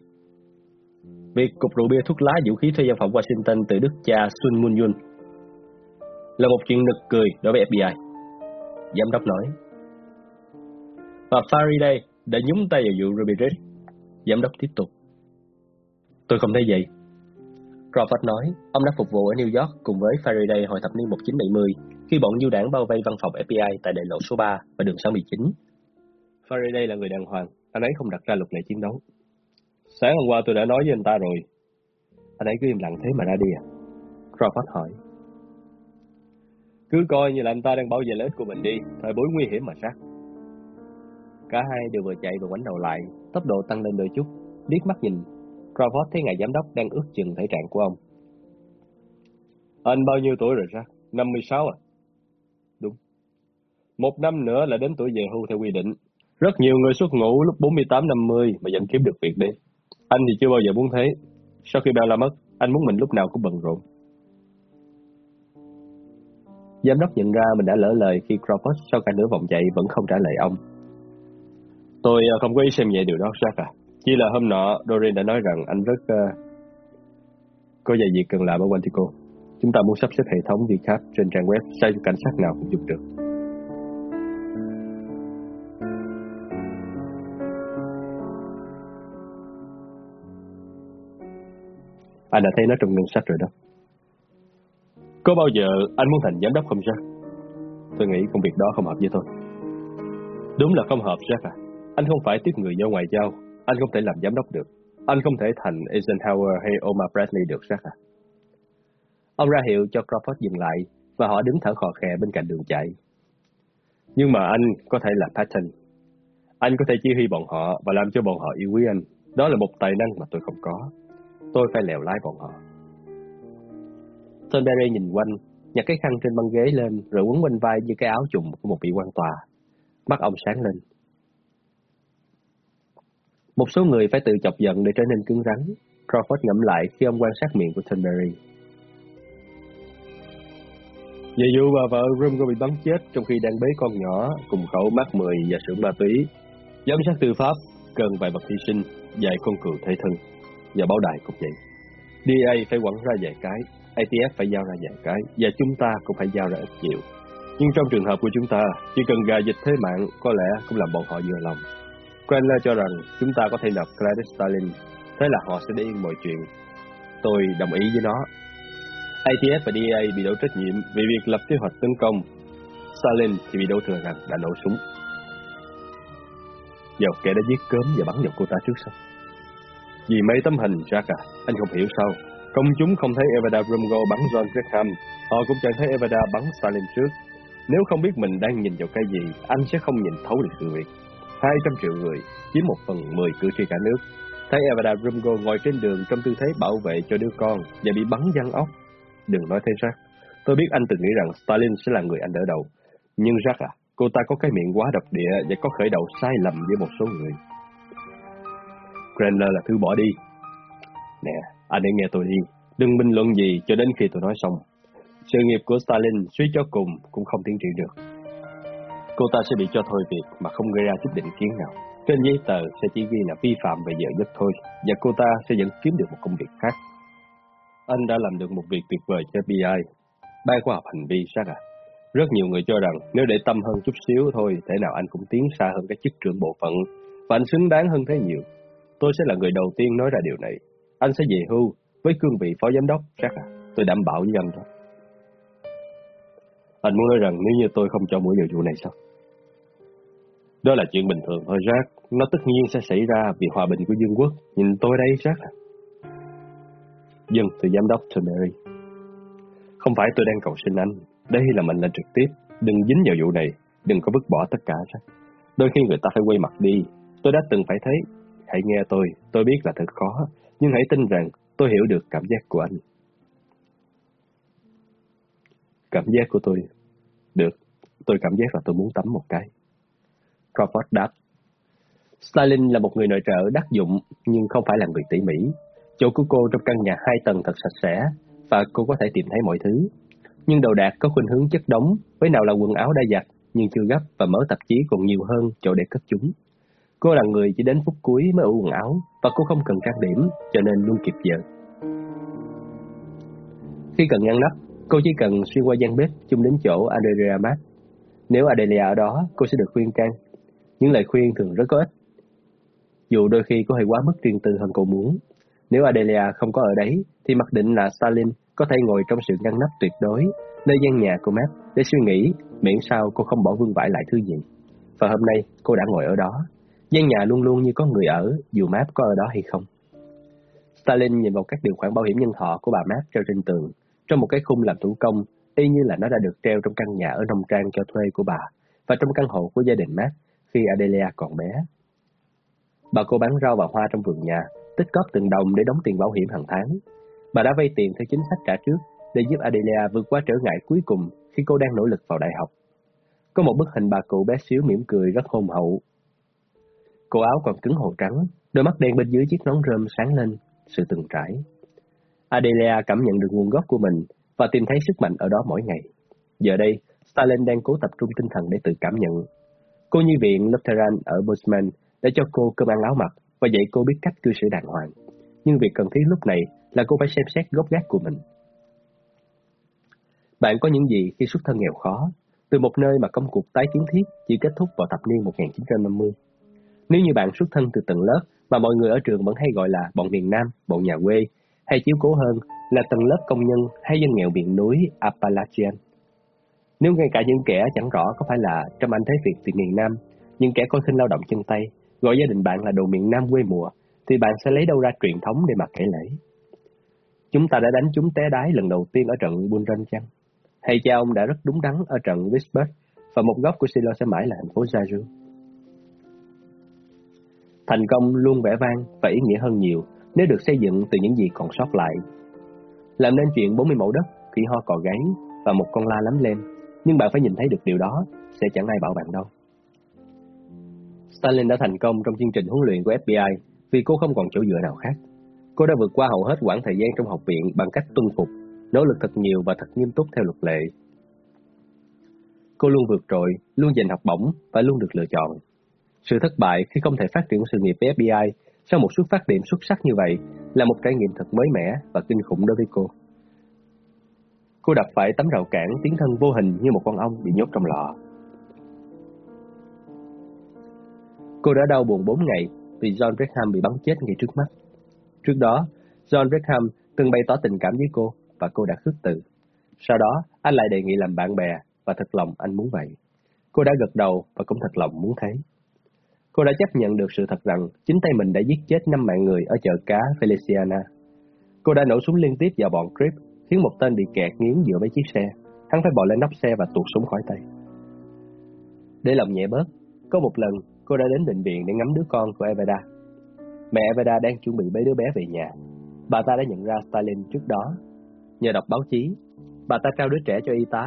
Việc cục rượu bia thuốc lá vũ khí thuê văn phòng Washington từ Đức Cha Sun Moon Yun là một chuyện nực cười đối với FBI. Giám đốc nói, và Faraday đã nhúng tay vào vụ Ruby Ridge. Giám đốc tiếp tục. Tôi không thấy vậy. Crawford nói, ông đã phục vụ ở New York cùng với Faraday hồi thập niên 1970 khi bọn du đảng bao vây văn phòng FBI tại đại lộ số 3 và đường 69. Faraday là người đàng hoàng, anh ấy không đặt ra luật lệ chiến đấu. Sáng hôm qua tôi đã nói với anh ta rồi. Anh ấy cứ im lặng thế mà ra đi à? Crawford hỏi. Cứ coi như là anh ta đang bảo vệ lợi ích của mình đi, thời buổi nguy hiểm mà sát. Cả hai đều vừa chạy vừa quánh đầu lại, tốc độ tăng lên đôi chút, liếc mắt nhìn. Crawford thấy ngài giám đốc đang ước chừng thể trạng của ông. Anh bao nhiêu tuổi rồi ra? 56 à? Đúng. Một năm nữa là đến tuổi về hưu theo quy định. Rất nhiều người xuất ngũ lúc 48-50 mà vẫn kiếm được việc đi. Anh thì chưa bao giờ muốn thế. Sau khi Bella mất, anh muốn mình lúc nào cũng bận rộn. Giám đốc nhận ra mình đã lỡ lời khi Crawford sau cả nửa vòng chạy vẫn không trả lời ông. Tôi ờ, không có ý xem nhẹ điều đó Jack à. Chỉ là hôm nọ Doreen đã nói rằng anh rất uh, có vài việc cần làm ở Quantico. Chúng ta muốn sắp xếp hệ thống việc khác trên trang web sao cho cảnh sát nào cũng dùng được. Anh đã thấy nó trong ngân sách rồi đó. Có bao giờ anh muốn thành giám đốc không Jack? Tôi nghĩ công việc đó không hợp với tôi. Đúng là không hợp Jack à. Anh không phải tiếp người do ngoại giao. Anh không thể làm giám đốc được. Anh không thể thành Eisenhower hay Omar Bradley được Jack à. Ông ra hiệu cho Crawford dừng lại và họ đứng thở khò khè bên cạnh đường chạy. Nhưng mà anh có thể là Patton. Anh có thể chỉ huy bọn họ và làm cho bọn họ yêu quý anh. Đó là một tài năng mà tôi không có. Tôi phải lèo lái bọn họ. Thornberry nhìn quanh, nhặt cái khăn trên băng ghế lên rồi quấn quanh vai như cái áo trùng của một vị quan tòa. Mắt ông sáng lên. Một số người phải tự chọc giận để trở nên cứng rắn. Crawford ngẫm lại khi ông quan sát miệng của Thunberry. Về dù bà vợ Rumgo bị bắn chết trong khi đang bế con nhỏ cùng khẩu mát 10 và sưởng ma túy. Giám sát tư pháp cần vài vật hy sinh, vài con cừu thể thân và báo đài cũng vậy. DA phải quẳng ra vài cái, ATF phải giao ra vài cái và chúng ta cũng phải giao ra ít nhiều. Nhưng trong trường hợp của chúng ta, chỉ cần gà dịch thế mạng có lẽ cũng làm bọn họ vừa lòng. Cranler cho rằng chúng ta có thể nộp Gladys Stalin, thế là họ sẽ để yên mọi chuyện. Tôi đồng ý với nó ATF và DA bị đổ trách nhiệm vì việc lập kế hoạch tấn công. Stalin thì bị đổ thừa rằng đã nổ súng. Giờ kẻ đã giết cớm và bắn vào cô ta trước sao? Vì mấy tấm hình, Jack à, anh không hiểu sao. Công chúng không thấy Evada Rumgo bắn John Graham, họ cũng chẳng thấy Evada bắn Stalin trước. Nếu không biết mình đang nhìn vào cái gì, anh sẽ không nhìn thấu được sự việc. 200 triệu người, chiếm một phần 10 cử tri cả nước. Thấy Evada Rumgo ngồi trên đường trong tư thế bảo vệ cho đứa con và bị bắn văng óc Đừng nói thế Jack. Tôi biết anh từng nghĩ rằng Stalin sẽ là người anh đỡ đầu. Nhưng Jack à, cô ta có cái miệng quá độc địa và có khởi đầu sai lầm với một số người. Grenler là thứ bỏ đi. Nè, anh hãy nghe tôi đi. Đừng bình luận gì cho đến khi tôi nói xong. Sự nghiệp của Stalin suy cho cùng cũng không tiến triển được. Cô ta sẽ bị cho thôi việc mà không gây ra chút định kiến nào. Trên giấy tờ sẽ chỉ ghi là vi phạm về giờ giấc thôi, và cô ta sẽ vẫn kiếm được một công việc khác anh đã làm được một việc tuyệt vời cho BI. Ban khoa học hành vi xác à? Rất nhiều người cho rằng nếu để tâm hơn chút xíu thôi, thể nào anh cũng tiến xa hơn cái chức trưởng bộ phận, và anh xứng đáng hơn thế nhiều. Tôi sẽ là người đầu tiên nói ra điều này. Anh sẽ về hưu với cương vị phó giám đốc, chắc à? Tôi đảm bảo với anh đó. Anh muốn nói rằng nếu như tôi không cho mũi vào vụ này sao? Đó là chuyện bình thường thôi, Jack. Nó tất nhiên sẽ xảy ra vì hòa bình của dương quốc. Nhìn tôi đây, Jack à? Dân từ giám đốc Mary. Không phải tôi đang cầu xin anh, đây là mệnh lệnh trực tiếp. Đừng dính vào vụ này, đừng có vứt bỏ tất cả Jack. Đôi khi người ta phải quay mặt đi. Tôi đã từng phải thấy. Hãy nghe tôi, tôi biết là thật khó, nhưng hãy tin rằng tôi hiểu được cảm giác của anh. Cảm giác của tôi. Được, tôi cảm giác là tôi muốn tắm một cái. Crawford đáp. Stalin là một người nội trợ đắc dụng, nhưng không phải là người tỉ mỉ. Chỗ của cô trong căn nhà hai tầng thật sạch sẽ và cô có thể tìm thấy mọi thứ. Nhưng đồ đạc có khuynh hướng chất đống, với nào là quần áo đã giặt nhưng chưa gấp và mớ tạp chí còn nhiều hơn chỗ để cất chúng. Cô là người chỉ đến phút cuối mới ủ quần áo và cô không cần trang điểm cho nên luôn kịp giờ. Khi cần ngăn nắp, cô chỉ cần xuyên qua gian bếp chung đến chỗ Adelia mát. Nếu Adelia ở đó, cô sẽ được khuyên can. Những lời khuyên thường rất có ích. Dù đôi khi có hơi quá mức riêng tư hơn cô muốn, nếu Adelia không có ở đấy, thì mặc định là Stalin có thể ngồi trong sự ngăn nắp tuyệt đối, nơi gian nhà của Matt để suy nghĩ miễn sao cô không bỏ vương vãi lại thứ gì. Và hôm nay cô đã ngồi ở đó. Gian nhà luôn luôn như có người ở, dù Matt có ở đó hay không. Stalin nhìn vào các điều khoản bảo hiểm nhân thọ của bà Matt treo trên tường, trong một cái khung làm thủ công, y như là nó đã được treo trong căn nhà ở nông trang cho thuê của bà, và trong căn hộ của gia đình Matt khi Adelia còn bé. Bà cô bán rau và hoa trong vườn nhà, tích góp từng đồng để đóng tiền bảo hiểm hàng tháng. Bà đã vay tiền theo chính sách trả trước để giúp Adelia vượt qua trở ngại cuối cùng khi cô đang nỗ lực vào đại học. Có một bức hình bà cụ bé xíu mỉm cười rất hôn hậu. Cổ áo còn cứng hồ trắng, đôi mắt đen bên dưới chiếc nón rơm sáng lên, sự từng trải. Adelia cảm nhận được nguồn gốc của mình và tìm thấy sức mạnh ở đó mỗi ngày. Giờ đây, Stalin đang cố tập trung tinh thần để tự cảm nhận. Cô nhi viện Lutheran ở Bosman đã cho cô cơm ăn áo mặc và dạy cô biết cách cư xử đàng hoàng. Nhưng việc cần thiết lúc này là cô phải xem xét gốc gác của mình. Bạn có những gì khi xuất thân nghèo khó, từ một nơi mà công cuộc tái kiến thiết chỉ kết thúc vào thập niên 1950? Nếu như bạn xuất thân từ tầng lớp mà mọi người ở trường vẫn hay gọi là bọn miền Nam, bọn nhà quê, hay chiếu cố hơn là tầng lớp công nhân hay dân nghèo miền núi Appalachian. Nếu ngay cả những kẻ chẳng rõ có phải là trong anh thấy việc từ miền Nam, những kẻ coi khinh lao động chân tay, gọi gia đình bạn là đồ miền Nam quê mùa, thì bạn sẽ lấy đâu ra truyền thống để mà kể lễ. Chúng ta đã đánh chúng té đái lần đầu tiên ở trận Bull chăng? Hay cha ông đã rất đúng đắn ở trận Vicksburg, và một góc của Silo sẽ mãi là thành phố Jaju? Thành công luôn vẻ vang và ý nghĩa hơn nhiều nếu được xây dựng từ những gì còn sót lại. Làm nên chuyện 40 mẫu đất khi ho cò gáy và một con la lắm lên, nhưng bạn phải nhìn thấy được điều đó, sẽ chẳng ai bảo bạn đâu. Stalin đã thành công trong chương trình huấn luyện của FBI vì cô không còn chỗ dựa nào khác. Cô đã vượt qua hầu hết quãng thời gian trong học viện bằng cách tuân phục, nỗ lực thật nhiều và thật nghiêm túc theo luật lệ. Cô luôn vượt trội, luôn giành học bổng và luôn được lựa chọn. Sự thất bại khi không thể phát triển sự nghiệp với FBI sau một xuất phát điểm xuất sắc như vậy là một trải nghiệm thật mới mẻ và kinh khủng đối với cô. Cô đập phải tấm rào cản tiến thân vô hình như một con ong bị nhốt trong lọ. Cô đã đau buồn 4 ngày vì John Brigham bị bắn chết ngay trước mắt. Trước đó, John Brigham từng bày tỏ tình cảm với cô và cô đã khước từ. Sau đó, anh lại đề nghị làm bạn bè và thật lòng anh muốn vậy. Cô đã gật đầu và cũng thật lòng muốn thế. Cô đã chấp nhận được sự thật rằng chính tay mình đã giết chết năm mạng người ở chợ cá Feliciana. Cô đã nổ súng liên tiếp vào bọn Crip, khiến một tên bị kẹt nghiến giữa mấy chiếc xe. Hắn phải bỏ lên nóc xe và tuột súng khỏi tay. Để lòng nhẹ bớt, có một lần cô đã đến bệnh viện để ngắm đứa con của Evada. Mẹ Evada đang chuẩn bị bế đứa bé về nhà. Bà ta đã nhận ra Stalin trước đó. Nhờ đọc báo chí, bà ta trao đứa trẻ cho y tá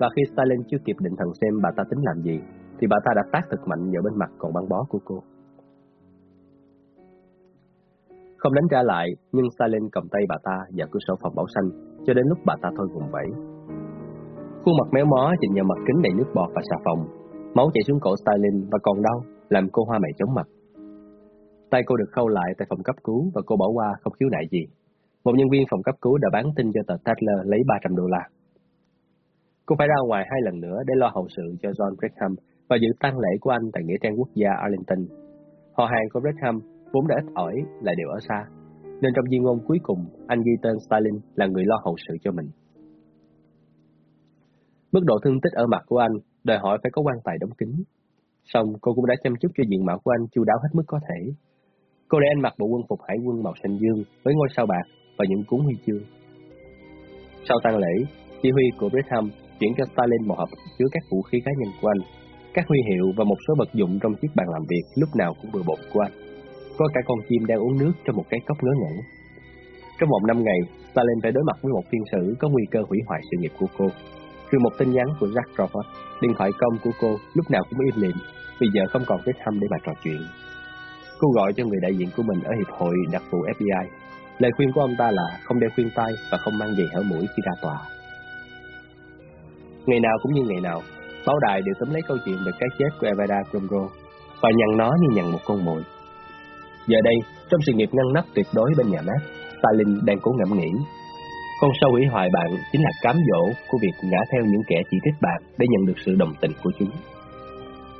và khi Stalin chưa kịp định thần xem bà ta tính làm gì, thì bà ta đã tác thật mạnh vào bên mặt còn băng bó của cô. Không đánh trả lại, nhưng Stalin cầm tay bà ta vào cửa sổ phòng bảo xanh cho đến lúc bà ta thôi vùng vẫy. Khuôn mặt méo mó nhìn vào mặt kính đầy nước bọt và xà phòng, máu chảy xuống cổ Stalin và còn đau, làm cô hoa mày chóng mặt. Tay cô được khâu lại tại phòng cấp cứu và cô bỏ qua không khiếu nại gì. Một nhân viên phòng cấp cứu đã bán tin cho tờ Tatler lấy 300 đô la. Cô phải ra ngoài hai lần nữa để lo hậu sự cho John Brigham và dự tang lễ của anh tại Nghĩa trang quốc gia Arlington. Họ hàng của Brigham vốn đã ít ỏi lại đều ở xa, nên trong di ngôn cuối cùng, anh ghi tên Stalin là người lo hậu sự cho mình. Mức độ thương tích ở mặt của anh đòi hỏi phải có quan tài đóng kín. Xong, cô cũng đã chăm chút cho diện mạo của anh chu đáo hết mức có thể. Cô để anh mặc bộ quân phục hải quân màu xanh dương với ngôi sao bạc và những cuốn huy chương. Sau tang lễ, chỉ huy của Brigham chuyển cho Stalin một hộp chứa các vũ khí cá nhân của anh, các huy hiệu và một số vật dụng trong chiếc bàn làm việc lúc nào cũng bừa bộn của anh. Có cả con chim đang uống nước trong một cái cốc ngớ ngẩn. Trong vòng 5 ngày, Stalin phải đối mặt với một phiên xử có nguy cơ hủy hoại sự nghiệp của cô. Trừ một tin nhắn của Jack Crawford, điện thoại công của cô lúc nào cũng im lìm, vì giờ không còn cái thăm để mà trò chuyện. Cô gọi cho người đại diện của mình ở Hiệp hội đặc vụ FBI. Lời khuyên của ông ta là không đeo khuyên tai và không mang giày hở mũi khi ra tòa. Ngày nào cũng như ngày nào, báo đài đều tóm lấy câu chuyện về cái chết của Evada Cromro và nhằn nó như nhằn một con mồi. Giờ đây, trong sự nghiệp ngăn nắp tuyệt đối bên nhà mát, Stalin đang cố ngẫm nghĩ. Con sâu hủy hoại bạn chính là cám dỗ của việc ngã theo những kẻ chỉ trích bạn để nhận được sự đồng tình của chúng.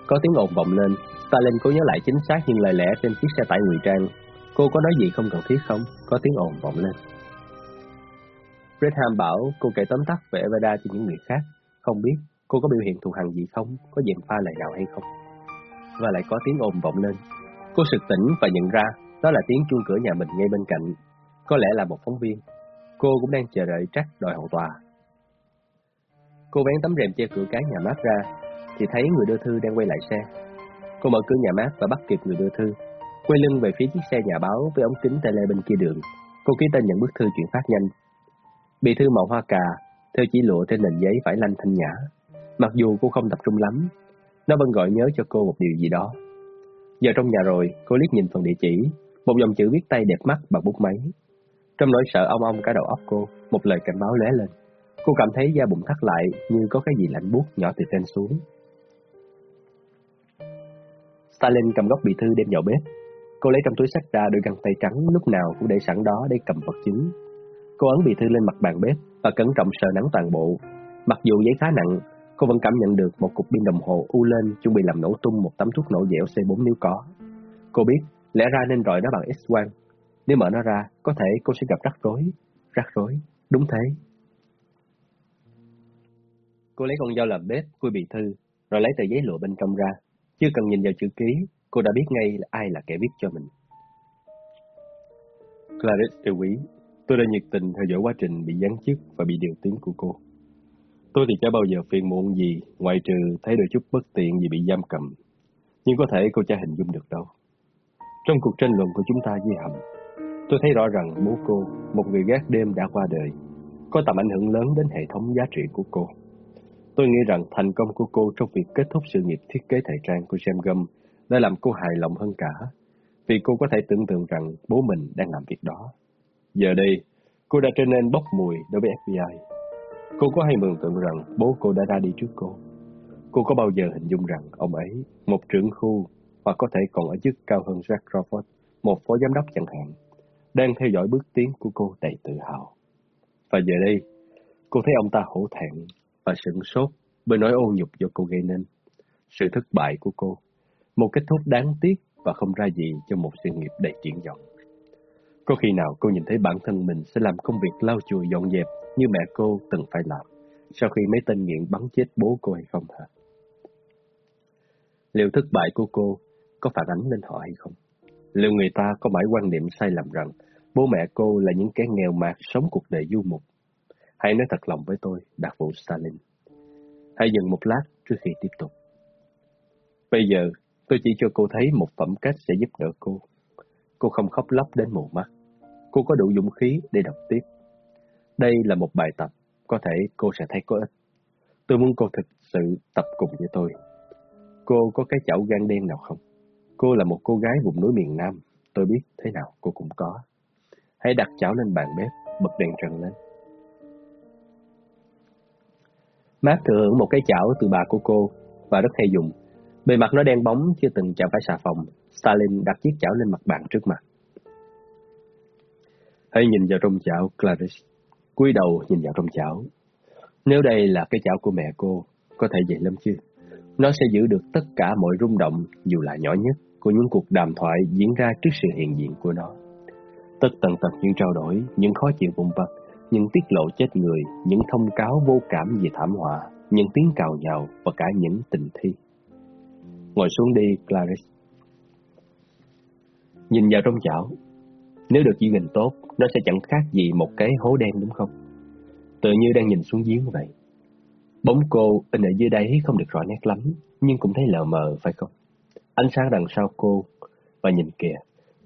Có tiếng ồn vọng lên, Stalin cố nhớ lại chính xác những lời lẽ trên chiếc xe tải ngụy trang. Cô có nói gì không cần thiết không? Có tiếng ồn vọng lên. Brenham bảo cô kể tóm tắt về Evada cho những người khác, không biết cô có biểu hiện thù hằn gì không, có dèm pha lời nào hay không. Và lại có tiếng ồn vọng lên. Cô sực tỉnh và nhận ra đó là tiếng chuông cửa nhà mình ngay bên cạnh. Có lẽ là một phóng viên. Cô cũng đang chờ đợi trách đòi hậu tòa. Cô vén tấm rèm che cửa cái nhà mát ra, thì thấy người đưa thư đang quay lại xe. Cô mở cửa nhà mát và bắt kịp người đưa thư. Quay lưng về phía chiếc xe nhà báo với ống kính tele bên kia đường. Cô ký tên nhận bức thư chuyển phát nhanh. Bị thư màu hoa cà theo chỉ lụa trên nền giấy vải lanh thanh nhã. Mặc dù cô không tập trung lắm, nó vẫn gọi nhớ cho cô một điều gì đó. Giờ trong nhà rồi, cô liếc nhìn phần địa chỉ, một dòng chữ viết tay đẹp mắt bằng bút máy. Trong nỗi sợ ong ong cả đầu óc cô, một lời cảnh báo lóe lên. Cô cảm thấy da bụng thắt lại như có cái gì lạnh buốt nhỏ từ trên xuống. Stalin cầm góc bị thư đem vào bếp. Cô lấy trong túi sách ra đôi găng tay trắng lúc nào cũng để sẵn đó để cầm vật chứng. Cô ấn bị thư lên mặt bàn bếp và cẩn trọng sờ nắng toàn bộ. Mặc dù giấy khá nặng, cô vẫn cảm nhận được một cục pin đồng hồ u lên chuẩn bị làm nổ tung một tấm thuốc nổ dẻo C4 nếu có. Cô biết, lẽ ra nên rọi nó bằng X-quang. Nếu mở nó ra, có thể cô sẽ gặp rắc rối, rắc rối. Đúng thế. Cô lấy con dao làm bếp, khui bì thư, rồi lấy tờ giấy lụa bên trong ra. Chưa cần nhìn vào chữ ký, cô đã biết ngay là ai là kẻ viết cho mình. Clarice yêu quý, tôi đã nhiệt tình theo dõi quá trình bị giáng chức và bị điều tiếng của cô. Tôi thì chả bao giờ phiền muộn gì, ngoại trừ thấy đôi chút bất tiện vì bị giam cầm. Nhưng có thể cô chả hình dung được đâu. Trong cuộc tranh luận của chúng ta với Hầm, tôi thấy rõ rằng bố cô, một người gác đêm đã qua đời, có tầm ảnh hưởng lớn đến hệ thống giá trị của cô. Tôi nghĩ rằng thành công của cô trong việc kết thúc sự nghiệp thiết kế thời trang của Sam Gum đã làm cô hài lòng hơn cả, vì cô có thể tưởng tượng rằng bố mình đang làm việc đó. Giờ đây, cô đã trở nên bốc mùi đối với FBI. Cô có hay mường tượng rằng bố cô đã ra đi trước cô? Cô có bao giờ hình dung rằng ông ấy, một trưởng khu, hoặc có thể còn ở chức cao hơn Jack Crawford, một phó giám đốc chẳng hạn, đang theo dõi bước tiến của cô đầy tự hào. Và giờ đây, cô thấy ông ta hổ thẹn và sửng sốt bởi nỗi ô nhục do cô gây nên. Sự thất bại của cô, một kết thúc đáng tiếc và không ra gì cho một sự nghiệp đầy triển vọng. Có khi nào cô nhìn thấy bản thân mình sẽ làm công việc lau chùi dọn dẹp như mẹ cô từng phải làm sau khi mấy tên nghiện bắn chết bố cô hay không hả? Liệu thất bại của cô có phản ánh lên họ hay không? Liệu người ta có mãi quan niệm sai lầm rằng bố mẹ cô là những kẻ nghèo mạt sống cuộc đời du mục? Hãy nói thật lòng với tôi, đặc vụ Stalin. Hãy dừng một lát trước khi tiếp tục. Bây giờ, tôi chỉ cho cô thấy một phẩm cách sẽ giúp đỡ cô. Cô không khóc lóc đến mù mắt. Cô có đủ dũng khí để đọc tiếp. Đây là một bài tập, có thể cô sẽ thấy có ích. Tôi muốn cô thực sự tập cùng với tôi. Cô có cái chảo gan đen nào không? Cô là một cô gái vùng núi miền Nam, tôi biết thế nào cô cũng có. Hãy đặt chảo lên bàn bếp, bật đèn trần lên. Mát thừa hưởng một cái chảo từ bà của cô và rất hay dùng. Bề mặt nó đen bóng chưa từng chạm phải xà phòng. Stalin đặt chiếc chảo lên mặt bàn trước mặt. Hãy nhìn vào trong chảo, Clarice cúi đầu nhìn vào trong chảo. Nếu đây là cái chảo của mẹ cô, có thể vậy lắm chứ. Nó sẽ giữ được tất cả mọi rung động, dù là nhỏ nhất, của những cuộc đàm thoại diễn ra trước sự hiện diện của nó. Tất tần tật những trao đổi, những khó chịu vùng vặt, những tiết lộ chết người, những thông cáo vô cảm về thảm họa, những tiếng cào nhào và cả những tình thi. Ngồi xuống đi, Clarice. Nhìn vào trong chảo, nếu được giữ gìn tốt, nó sẽ chẳng khác gì một cái hố đen đúng không? Tự như đang nhìn xuống giếng vậy. Bóng cô in ở dưới đáy không được rõ nét lắm, nhưng cũng thấy lờ mờ phải không? Ánh sáng đằng sau cô, và nhìn kìa,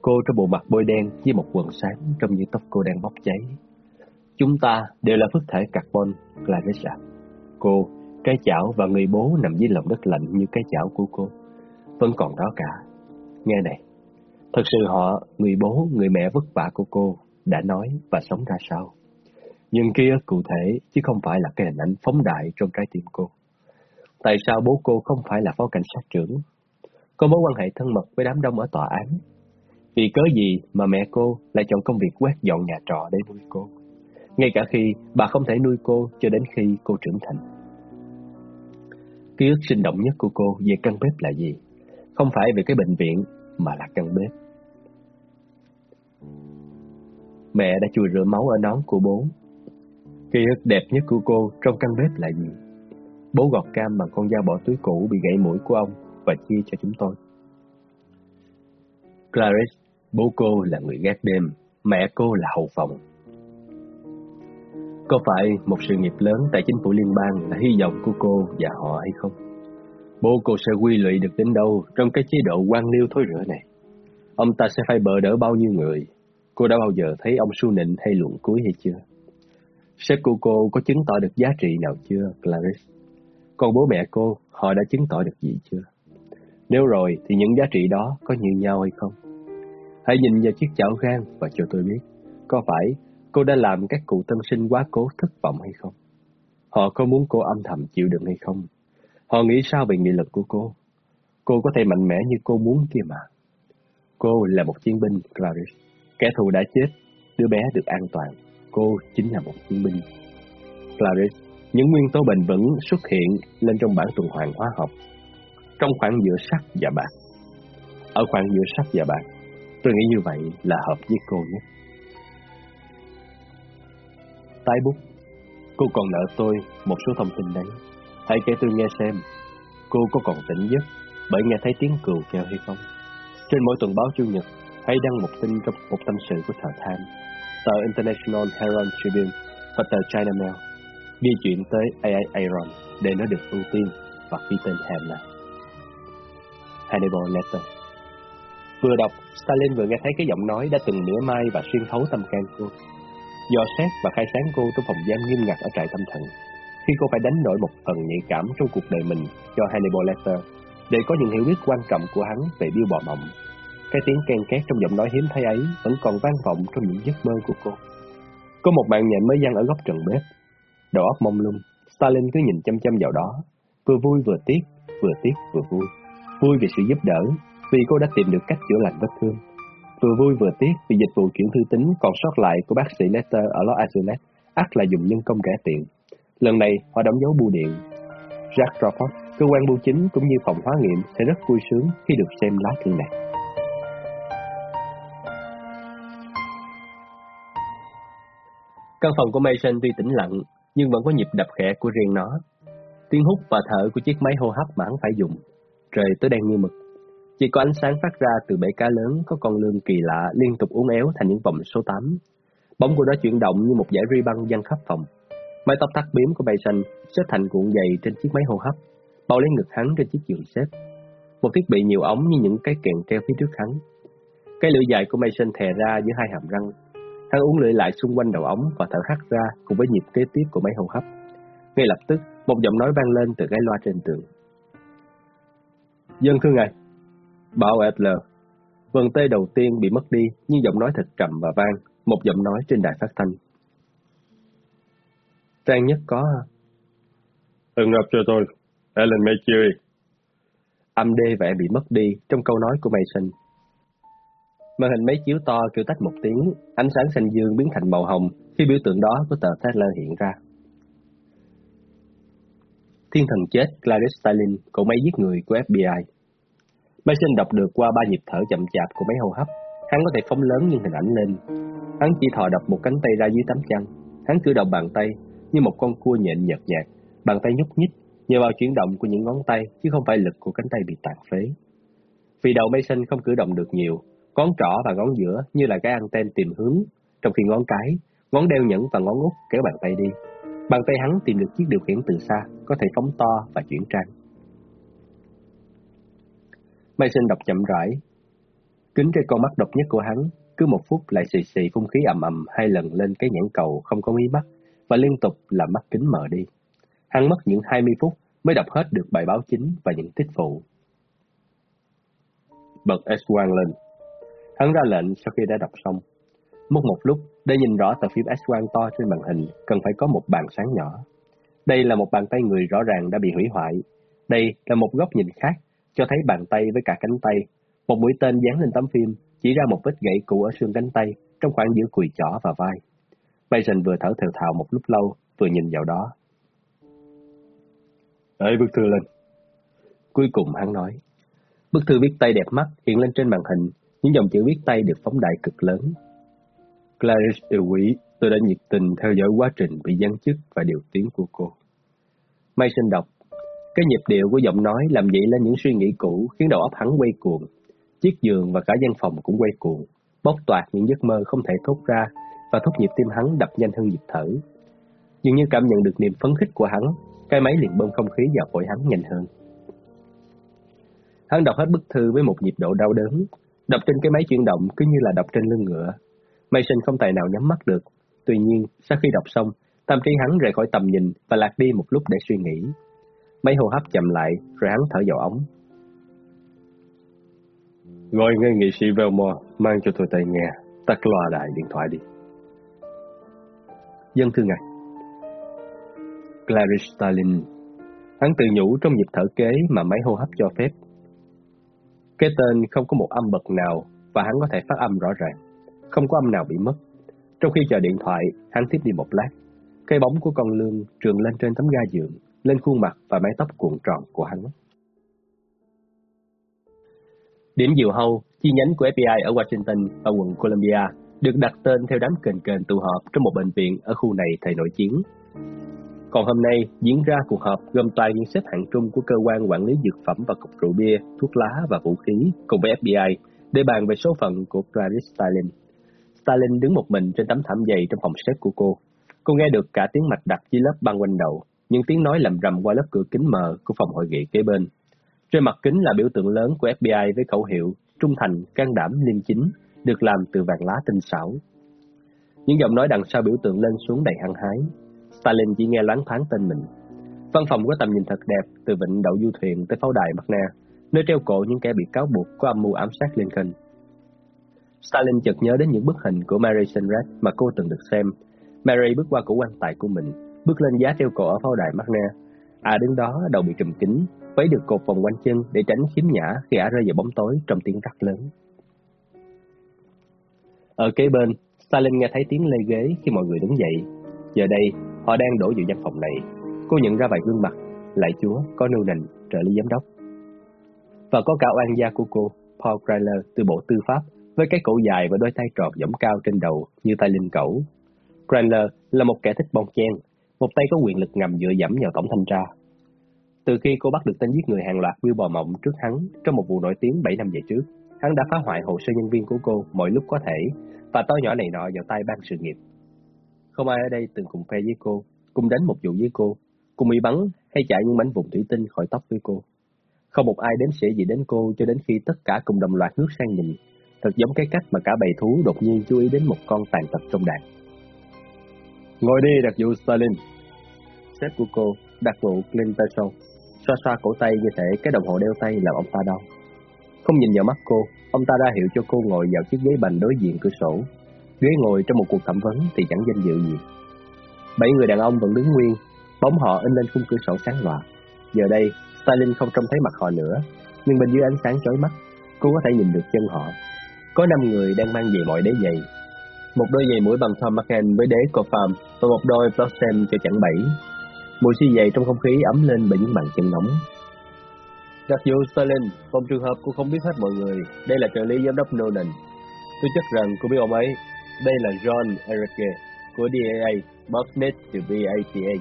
cô trong bộ mặt bôi đen với một quần sáng trông như tóc cô đang bốc cháy. Chúng ta đều là phức thể carbon, Clarissa. Cô, cái chảo và người bố nằm dưới lòng đất lạnh như cái chảo của cô. Vẫn còn đó cả. Nghe này, thật sự họ, người bố, người mẹ vất vả của cô, đã nói và sống ra sao? Nhưng kia cụ thể, chứ không phải là cái hình ảnh phóng đại trong trái tim cô. Tại sao bố cô không phải là phó cảnh sát trưởng? Có mối quan hệ thân mật với đám đông ở tòa án. Vì cớ gì mà mẹ cô lại chọn công việc quét dọn nhà trọ để nuôi cô? Ngay cả khi bà không thể nuôi cô cho đến khi cô trưởng thành. Ký ức sinh động nhất của cô về căn bếp là gì? Không phải về cái bệnh viện, mà là căn bếp. Mẹ đã chùi rửa máu ở nón của bố. Ký ức đẹp nhất của cô trong căn bếp là gì? Bố gọt cam bằng con dao bỏ túi cũ bị gãy mũi của ông và chia cho chúng tôi. Clarice, bố cô là người gác đêm, mẹ cô là hậu phòng. Có phải một sự nghiệp lớn tại chính phủ liên bang là hy vọng của cô và họ hay không? Bố cô sẽ quy lụy được đến đâu trong cái chế độ quan liêu thối rửa này? Ông ta sẽ phải bờ đỡ bao nhiêu người? Cô đã bao giờ thấy ông su nịnh hay luận cuối hay chưa? Sếp của cô có chứng tỏ được giá trị nào chưa, Clarice? Còn bố mẹ cô, họ đã chứng tỏ được gì chưa? Nếu rồi, thì những giá trị đó có như nhau hay không? Hãy nhìn vào chiếc chảo gan và cho tôi biết, có phải cô đã làm các cụ tân sinh quá cố thất vọng hay không? Họ có muốn cô âm thầm chịu đựng hay không? Họ nghĩ sao về nghị lực của cô? Cô có thể mạnh mẽ như cô muốn kia mà. Cô là một chiến binh, Clarice. Kẻ thù đã chết, đứa bé được an toàn. Cô chính là một chiến binh. Clarice, những nguyên tố bền vững xuất hiện lên trong bản tuần hoàn hóa học. Trong khoảng giữa sắt và bạc. Ở khoảng giữa sắt và bạc, tôi nghĩ như vậy là hợp với cô nhất. tái bút. Cô còn nợ tôi một số thông tin đấy. Hãy kể tôi nghe xem, cô có còn tỉnh giấc bởi nghe thấy tiếng cừu kêu hay không? Trên mỗi tuần báo Chủ nhật, hay đăng một tin trong một tâm sự của tờ Time, tờ International Herald Tribune và tờ China Mail. Ghi chuyện tới AI Aaron để nó được ưu tiên và ghi tên Hamlet. Hannibal Letter Vừa đọc, Stalin vừa nghe thấy cái giọng nói đã từng nửa mai và xuyên thấu tâm can cô. Dò xét và khai sáng cô trong phòng giam nghiêm ngặt ở trại tâm thần. Khi cô phải đánh đổi một phần nhạy cảm trong cuộc đời mình cho Hannibal Lecter để có những hiểu biết quan trọng của hắn về biêu bò mộng. Cái tiếng ken két trong giọng nói hiếm thấy ấy vẫn còn vang vọng trong những giấc mơ của cô. Có một bạn nhện mới giăng ở góc trần bếp. Đầu óc mông lung, Stalin cứ nhìn chăm chăm vào đó, vừa vui vừa tiếc, vừa tiếc vừa vui. Vui vì sự giúp đỡ, vì cô đã tìm được cách chữa lành vết thương. Vừa vui vừa tiếc vì dịch vụ chuyển thư tính còn sót lại của bác sĩ Lester ở Los Angeles ắt là dùng nhân công rẻ tiền. Lần này họ đóng dấu bưu điện. Jack Crawford, cơ quan bưu chính cũng như phòng hóa nghiệm sẽ rất vui sướng khi được xem lá thư này. Căn phòng của Mason tuy tĩnh lặng, nhưng vẫn có nhịp đập khẽ của riêng nó. Tiếng hút và thở của chiếc máy hô hấp mà hắn phải dùng. Trời tối đen như mực. Chỉ có ánh sáng phát ra từ bể cá lớn có con lương kỳ lạ liên tục uốn éo thành những vòng số 8. Bóng của nó chuyển động như một dải ri băng văng khắp phòng. Mái tóc tắt biếm của Mason xếp thành cuộn dày trên chiếc máy hô hấp, bao lấy ngực hắn trên chiếc giường xếp. Một thiết bị nhiều ống như những cái kèn treo phía trước hắn. Cái lưỡi dài của Mason thè ra giữa hai hàm răng. Hắn uống lưỡi lại xung quanh đầu ống và thở hắt ra cùng với nhịp kế tiếp của máy hô hấp. Ngay lập tức, một giọng nói vang lên từ cái loa trên tường. Dân thưa ngài, Bảo Adler. Vần tê đầu tiên bị mất đi, nhưng giọng nói thật trầm và vang, một giọng nói trên đài phát thanh. Trang nhất có? Ưng ngập cho tôi, Ellen Maychery. Âm đê vẻ bị mất đi trong câu nói của Mason. Màn hình máy chiếu to kêu tách một tiếng, ánh sáng xanh dương biến thành màu hồng khi biểu tượng đó của tờ Tesla hiện ra. Thiên thần chết Clarice Starling, cậu máy giết người của FBI. Mason đọc được qua ba nhịp thở chậm chạp của máy hô hấp. Hắn có thể phóng lớn những hình ảnh lên. Hắn chỉ thò đập một cánh tay ra dưới tấm chăn. Hắn cử động bàn tay như một con cua nhện nhợt nhạt. Bàn tay nhúc nhích nhờ vào chuyển động của những ngón tay chứ không phải lực của cánh tay bị tàn phế. Vì đầu Mason không cử động được nhiều, ngón trỏ và ngón giữa như là cái anten tìm hướng, trong khi ngón cái, ngón đeo nhẫn và ngón út kéo bàn tay đi. Bàn tay hắn tìm được chiếc điều khiển từ xa, có thể phóng to và chuyển trang. Mason đọc chậm rãi. Kính trên con mắt độc nhất của hắn, cứ một phút lại xì xì phun khí ầm ầm hai lần lên cái nhãn cầu không có mí mắt và liên tục làm mắt kính mở đi. Hắn mất những 20 phút mới đọc hết được bài báo chính và những tích phụ. Bật S1 lên. Hắn ra lệnh sau khi đã đọc xong. Mất một lúc, để nhìn rõ tờ phim S1 to trên màn hình, cần phải có một bàn sáng nhỏ. Đây là một bàn tay người rõ ràng đã bị hủy hoại. Đây là một góc nhìn khác cho thấy bàn tay với cả cánh tay. Một mũi tên dán lên tấm phim, chỉ ra một vết gãy cũ ở xương cánh tay, trong khoảng giữa cùi chỏ và vai. Mason vừa thở thều thào một lúc lâu, vừa nhìn vào đó. Ê, bức thư lên. Cuối cùng hắn nói. Bức thư viết tay đẹp mắt hiện lên trên màn hình, những dòng chữ viết tay được phóng đại cực lớn. Clarice yêu quý, tôi đã nhiệt tình theo dõi quá trình bị giáng chức và điều tiến của cô. Mason đọc, cái nhịp điệu của giọng nói làm dậy lên những suy nghĩ cũ khiến đầu óc hắn quay cuồng. Chiếc giường và cả gian phòng cũng quay cuồng, bốc toạt những giấc mơ không thể thốt ra và thúc nhịp tim hắn đập nhanh hơn nhịp thở. Dường như cảm nhận được niềm phấn khích của hắn, cái máy liền bơm không khí vào phổi hắn nhanh hơn. Hắn đọc hết bức thư với một nhịp độ đau đớn, đọc trên cái máy chuyển động cứ như là đọc trên lưng ngựa. Mason không tài nào nhắm mắt được, tuy nhiên sau khi đọc xong, tâm trí hắn rời khỏi tầm nhìn và lạc đi một lúc để suy nghĩ. Mấy hô hấp chậm lại, rồi hắn thở vào ống. Gọi ngay nghị sĩ Velmore, mang cho tôi tay nghe, tắt loa đại điện thoại đi. Dân thưa ngài. Clarice Stalin, hắn tự nhủ trong nhịp thở kế mà máy hô hấp cho phép. Cái tên không có một âm bậc nào và hắn có thể phát âm rõ ràng, không có âm nào bị mất. Trong khi chờ điện thoại, hắn tiếp đi một lát. Cây bóng của con lương trường lên trên tấm ga giường lên khuôn mặt và mái tóc cuộn tròn của hắn. Điểm diều hâu, chi nhánh của FBI ở Washington và quận Columbia được đặt tên theo đám kền kền tụ họp trong một bệnh viện ở khu này thời nội chiến. Còn hôm nay diễn ra cuộc họp gồm toàn những xếp hạng trung của cơ quan quản lý dược phẩm và cục rượu bia, thuốc lá và vũ khí cùng với FBI để bàn về số phận của Clarice Stalin. Stalin đứng một mình trên tấm thảm dày trong phòng xếp của cô. Cô nghe được cả tiếng mạch đặt dưới lớp băng quanh đầu, những tiếng nói lầm rầm qua lớp cửa kính mờ của phòng hội nghị kế bên. Trên mặt kính là biểu tượng lớn của FBI với khẩu hiệu trung thành, can đảm, liêm chính, được làm từ vàng lá tinh xảo. Những giọng nói đằng sau biểu tượng lên xuống đầy hăng hái. Stalin chỉ nghe loáng thoáng tên mình. Văn phòng có tầm nhìn thật đẹp từ vịnh đậu du thuyền tới pháo đài Magna, nơi treo cổ những kẻ bị cáo buộc có âm mưu ám sát Lincoln. Stalin chợt nhớ đến những bức hình của Mary Senrat mà cô từng được xem. Mary bước qua cổ quan tài của mình, bước lên giá treo cổ ở pháo đài Magna. À đứng đó, đầu bị trùm kính, váy được cột vòng quanh chân để tránh khiếm nhã khi ả rơi vào bóng tối trong tiếng rắc lớn. Ở kế bên, Stalin nghe thấy tiếng lê ghế khi mọi người đứng dậy. Giờ đây, họ đang đổ vào văn phòng này. Cô nhận ra vài gương mặt, lại chúa, có Noonan, trợ lý giám đốc. Và có cả oan gia của cô, Paul Kryler từ Bộ Tư pháp, với cái cổ dài và đôi tay tròn giống cao trên đầu như tay linh cẩu. Kryler là một kẻ thích bong chen, một tay có quyền lực ngầm dựa dẫm vào tổng thanh tra. Từ khi cô bắt được tên giết người hàng loạt bò mộng trước hắn trong một vụ nổi tiếng 7 năm về trước, hắn đã phá hoại hồ sơ nhân viên của cô mọi lúc có thể và to nhỏ này nọ vào tay ban sự nghiệp. Không ai ở đây từng cùng phe với cô, cùng đánh một vụ với cô, cùng bị bắn hay chạy những mảnh vụn thủy tinh khỏi tóc với cô. Không một ai đếm xỉa gì đến cô cho đến khi tất cả cùng đồng loạt ngước sang nhìn, thật giống cái cách mà cả bầy thú đột nhiên chú ý đến một con tàn tật trong đàn. Ngồi đi, đặc vụ Stalin. Sếp của cô, đặc vụ Clint Petrol, xoa xoa cổ tay như thể cái đồng hồ đeo tay làm ông ta đau. Không nhìn vào mắt cô, ông ta ra hiệu cho cô ngồi vào chiếc ghế bành đối diện cửa sổ. Ghế ngồi trong một cuộc thẩm vấn thì chẳng danh dự gì. Bảy người đàn ông vẫn đứng nguyên, bóng họ in lên khung cửa sổ sáng loà. Giờ đây, Stalin không trông thấy mặt họ nữa, nhưng bên dưới ánh sáng chói mắt, cô có thể nhìn được chân họ. Có năm người đang mang về mọi đế giày. Một đôi giày mũi bằng Tom McCann với đế Cofam và một đôi Blossom cho chẳng bảy. Mùi xi giày trong không khí ấm lên bởi những bàn chân nóng. Đặc dù Stalin, trong trường hợp cô không biết hết mọi người, đây là trợ lý giám đốc Nolan. Tôi chắc rằng cô biết ông ấy. Đây là John Erike của DAA, Bob Smith từ BATA,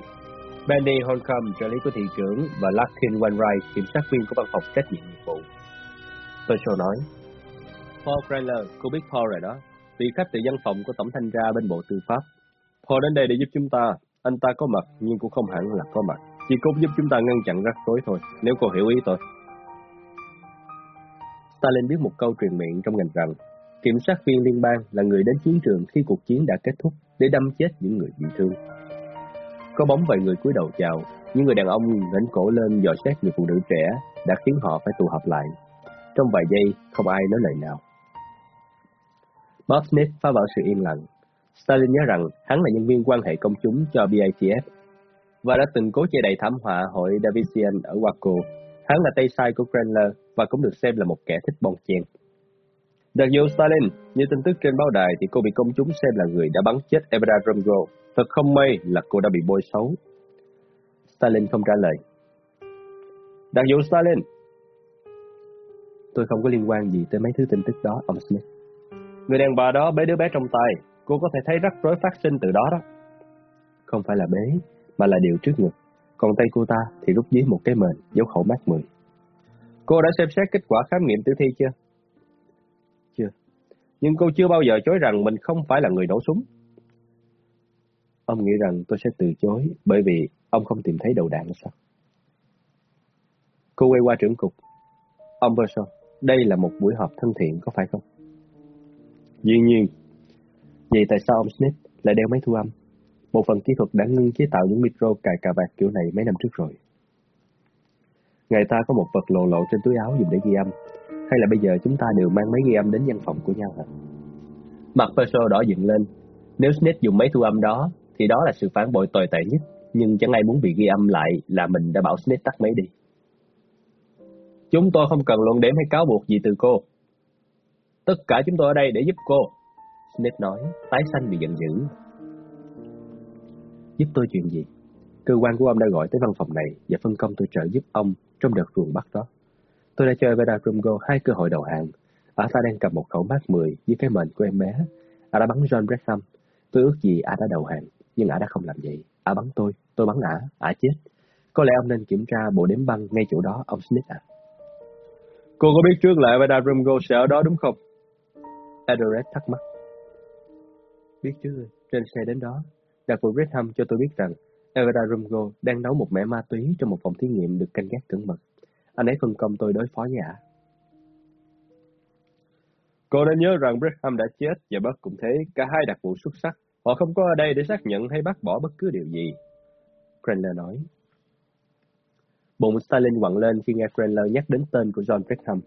Benny Holcomb, trợ lý của thị trưởng và Larkin Wainwright, kiểm sát viên của văn phòng trách nhiệm nhiệm vụ. Social nói, Paul Kreller, cô biết Paul rồi đó, vị khách từ văn phòng của tổng thanh tra bên bộ tư pháp. Paul đến đây để giúp chúng ta, anh ta có mặt nhưng cũng không hẳn là có mặt. Chỉ cố giúp chúng ta ngăn chặn rắc rối thôi, nếu cô hiểu ý tôi. Stalin biết một câu truyền miệng trong ngành rằng kiểm sát viên liên bang là người đến chiến trường khi cuộc chiến đã kết thúc để đâm chết những người bị thương. Có bóng vài người cúi đầu chào, những người đàn ông ngẩng cổ lên dò xét người phụ nữ trẻ đã khiến họ phải tụ họp lại. Trong vài giây, không ai nói lời nào. Bob Smith phá vỡ sự yên lặng. Stalin nhớ rằng hắn là nhân viên quan hệ công chúng cho BATF và đã từng cố che đậy thảm họa hội Davidson ở Waco. Hắn là tay sai của Cranler và cũng được xem là một kẻ thích bon chen. Đặc vụ Stalin, như tin tức trên báo đài thì cô bị công chúng xem là người đã bắn chết Evra Romgo. Thật không may là cô đã bị bôi xấu. Stalin không trả lời. Đặc vụ Stalin! Tôi không có liên quan gì tới mấy thứ tin tức đó, ông Smith. Người đàn bà đó bế đứa bé trong tay, cô có thể thấy rắc rối phát sinh từ đó đó. Không phải là bế, mà là điều trước ngực. Còn tay cô ta thì rút dưới một cái mền, dấu khẩu mát 10. Cô đã xem xét kết quả khám nghiệm tử thi? Chưa. Nhưng cô chưa bao giờ chối rằng mình không phải là người nổ súng. Ông nghĩ rằng tôi sẽ từ chối bởi vì ông không tìm thấy đầu đạn sao? Cô quay qua trưởng cục. Ông Berson, đây là một buổi họp thân thiện có phải không? Dĩ nhiên. Vậy tại sao ông Smith lại đeo máy thu âm? Một phần kỹ thuật đã ngưng chế tạo những micro cài cà vạt kiểu này mấy năm trước rồi. Người ta có một vật lộ lộ trên túi áo dùng để ghi âm, hay là bây giờ chúng ta đều mang máy ghi âm đến văn phòng của nhau hả? Mặt Perso đỏ dựng lên. Nếu Smith dùng máy thu âm đó, thì đó là sự phản bội tồi tệ nhất, nhưng chẳng ai muốn bị ghi âm lại là mình đã bảo Smith tắt máy đi. Chúng tôi không cần luận điểm hay cáo buộc gì từ cô. Tất cả chúng tôi ở đây để giúp cô. Smith nói, tái xanh vì giận dữ. Giúp tôi chuyện gì? Cơ quan của ông đã gọi tới văn phòng này và phân công tôi trợ giúp ông trong đợt ruồng bắt đó. Tôi đã cho Evera Krumgo hai cơ hội đầu hàng. Ả ta đang cầm một khẩu mát 10 với cái mệnh của em bé. Ả đã bắn John Breckham. Tôi ước gì Ả đã đầu hàng, nhưng Ả đã không làm vậy. Ả bắn tôi, tôi bắn Ả, Ả chết. Có lẽ ông nên kiểm tra bộ đếm băng ngay chỗ đó, ông Smith à. Cô có biết trước là Evada Rumgo sẽ ở đó đúng không? Edoret thắc mắc. Biết chứ, trên xe đến đó, đặc vụ Breckham cho tôi biết rằng Evada Rumgo đang nấu một mẻ ma túy trong một phòng thí nghiệm được canh gác cẩn mật. Anh ấy phân công tôi đối phó với ả. Cô nên nhớ rằng Brigham đã chết và Buck cũng thế, cả hai đặc vụ xuất sắc. Họ không có ở đây để xác nhận hay bác bỏ bất cứ điều gì. Cranler nói. Bụng Stalin quặn lên khi nghe Cranler nhắc đến tên của John Brigham.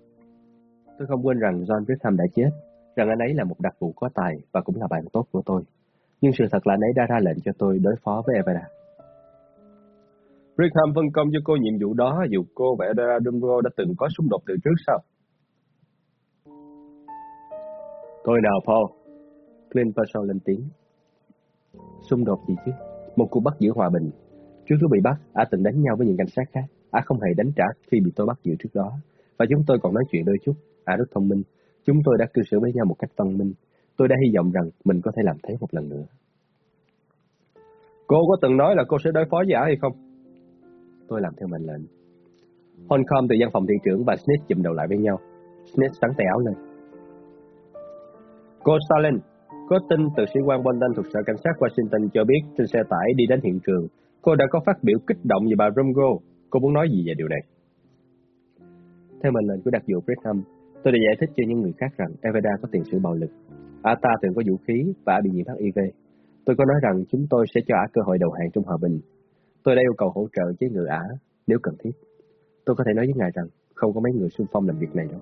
Tôi không quên rằng John Brigham đã chết, rằng anh ấy là một đặc vụ có tài và cũng là bạn tốt của tôi. Nhưng sự thật là anh ấy đã ra lệnh cho tôi đối phó với Evada. Brigham phân công cho cô nhiệm vụ đó dù cô và Edera Dumbo đã từng có xung đột từ trước sao? Tôi nào Paul? Clint Purcell lên tiếng. Xung đột gì chứ? Một cuộc bắt giữ hòa bình. Trước lúc bị bắt, Ả từng đánh nhau với những cảnh sát khác. Ả không hề đánh trả khi bị tôi bắt giữ trước đó. Và chúng tôi còn nói chuyện đôi chút. Ả rất thông minh. Chúng tôi đã cư xử với nhau một cách văn minh. Tôi đã hy vọng rằng mình có thể làm thế một lần nữa. Cô có từng nói là cô sẽ đối phó với Ả hay không? Tôi làm theo mệnh lệnh. Holcomb từ văn phòng thị trưởng và Smith chụm đầu lại với nhau. Smith sắn tay áo lên. Cô Stalin, có tin từ sĩ quan Bolton thuộc sở cảnh sát Washington cho biết trên xe tải đi đến hiện trường, cô đã có phát biểu kích động về bà Rumgo. Cô muốn nói gì về điều này? Theo mệnh lệnh của đặc vụ Brigham, tôi đã giải thích cho những người khác rằng Evada có tiền sử bạo lực. Ả ta từng có vũ khí và bị nhiễm HIV. Tôi có nói rằng chúng tôi sẽ cho Ả cơ hội đầu hàng trong hòa bình. Tôi đã yêu cầu hỗ trợ với người Ả nếu cần thiết. Tôi có thể nói với ngài rằng không có mấy người xung phong làm việc này đâu.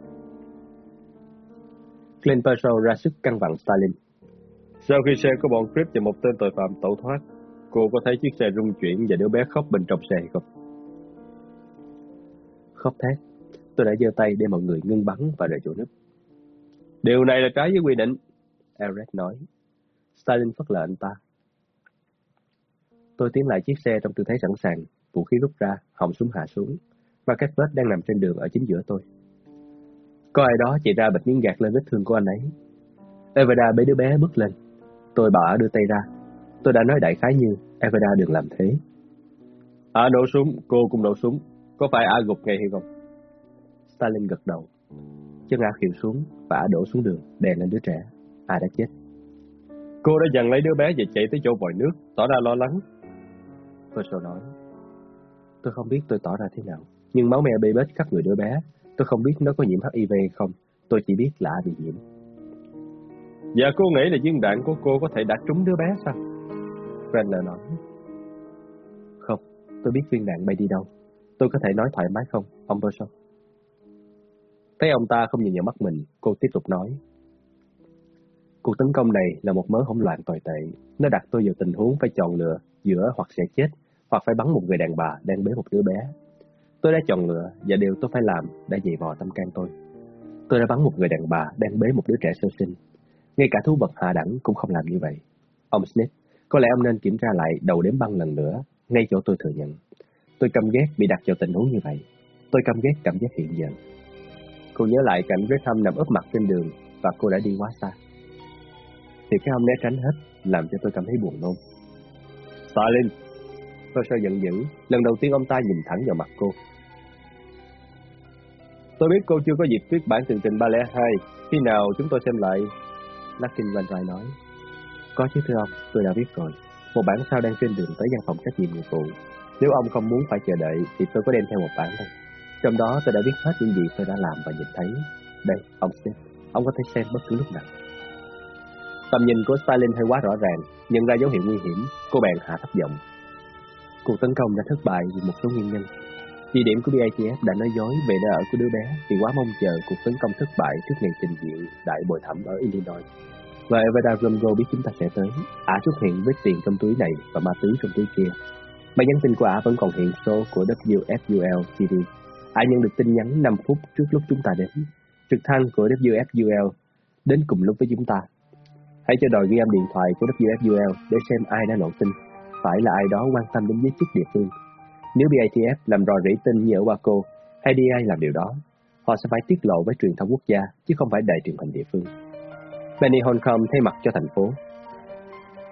Clint Purcell ra sức căng vặn Stalin. Sau khi xe của bọn Crip và một tên tội phạm tẩu thoát, cô có thấy chiếc xe rung chuyển và đứa bé khóc bên trong xe không? Khóc thét. Tôi đã giơ tay để mọi người ngưng bắn và rời chỗ nấp. Điều này là trái với quy định. Everett nói. Stalin phất lệnh anh ta. Tôi tiến lại chiếc xe trong tư thế sẵn sàng, vũ khí rút ra, họng súng hạ xuống. Và các vết đang nằm trên đường ở chính giữa tôi. Có ai đó chạy ra bịch miếng gạt lên vết thương của anh ấy. Evada bế đứa bé bước lên. Tôi bảo đưa tay ra. Tôi đã nói đại khái như, Evada đừng làm thế. À nổ súng, cô cũng nổ súng. Có phải ả gục ngay hay không? Stalin gật đầu. Chân ả khiều xuống và ả đổ xuống đường, đè lên đứa trẻ. Ả đã chết. Cô đã dần lấy đứa bé và chạy tới chỗ vòi nước, tỏ ra lo lắng. Herschel nói. Tôi không biết tôi tỏ ra thế nào, nhưng máu me bê bết khắp người đứa bé. Tôi không biết nó có nhiễm HIV hay không, tôi chỉ biết là bị nhiễm. Dạ cô nghĩ là viên đạn của cô có thể đã trúng đứa bé sao? Brenner nói. Không, tôi biết viên đạn bay đi đâu. Tôi có thể nói thoải mái không, ông Herschel? Thấy ông ta không nhìn vào mắt mình, cô tiếp tục nói. Cuộc tấn công này là một mớ hỗn loạn tồi tệ. Nó đặt tôi vào tình huống phải chọn lựa giữa hoặc sẽ chết, hoặc phải bắn một người đàn bà đang bế một đứa bé. Tôi đã chọn lựa và điều tôi phải làm đã dày vò tâm can tôi. Tôi đã bắn một người đàn bà đang bế một đứa trẻ sơ sinh. Ngay cả thú vật hạ đẳng cũng không làm như vậy. Ông Smith, có lẽ ông nên kiểm tra lại đầu đếm băng lần nữa, ngay chỗ tôi thừa nhận. Tôi căm ghét bị đặt vào tình huống như vậy. Tôi căm ghét cảm giác hiện giờ. Cô nhớ lại cảnh Gresham nằm ướp mặt trên đường và cô đã đi quá xa. Thì cái ông né tránh hết, làm cho tôi cảm thấy buồn nôn. Stalin! Tôi sao giận dữ, lần đầu tiên ông ta nhìn thẳng vào mặt cô. Tôi biết cô chưa có dịp viết bản tường trình 302, khi nào chúng tôi xem lại? Larkin Van Rai nói. Có chứ thưa ông, tôi đã viết rồi. Một bản sao đang trên đường tới văn phòng trách nhiệm nghiệp vụ. Nếu ông không muốn phải chờ đợi thì tôi có đem theo một bản đây Trong đó tôi đã viết hết những gì tôi đã làm và nhìn thấy. Đây, ông xem ông có thể xem bất cứ lúc nào. Tầm nhìn của Stalin hơi quá rõ ràng, nhận ra dấu hiệu nguy hiểm, cô bạn hạ thấp giọng. Cuộc tấn công đã thất bại vì một số nguyên nhân. Địa điểm của BITF đã nói dối về nơi ở của đứa bé vì quá mong chờ cuộc tấn công thất bại trước ngày trình diện đại bồi thẩm ở Illinois. Và Evada Rumgo biết chúng ta sẽ tới. Ả xuất hiện với tiền trong túi này và ma túy trong túi kia. Bài nhắn tin của Ả vẫn còn hiện số của WFUL TV. Ả nhận được tin nhắn 5 phút trước lúc chúng ta đến. Trực thăng của WFUL đến cùng lúc với chúng ta Hãy cho đòi ghi âm điện thoại của WFUL để xem ai đã lộ tin. Phải là ai đó quan tâm đến giới chức địa phương. Nếu BATF làm rò rỉ tin như ở Waco, hay DI làm điều đó, họ sẽ phải tiết lộ với truyền thông quốc gia, chứ không phải đài truyền hình địa phương. Benny Holcomb thay mặt cho thành phố.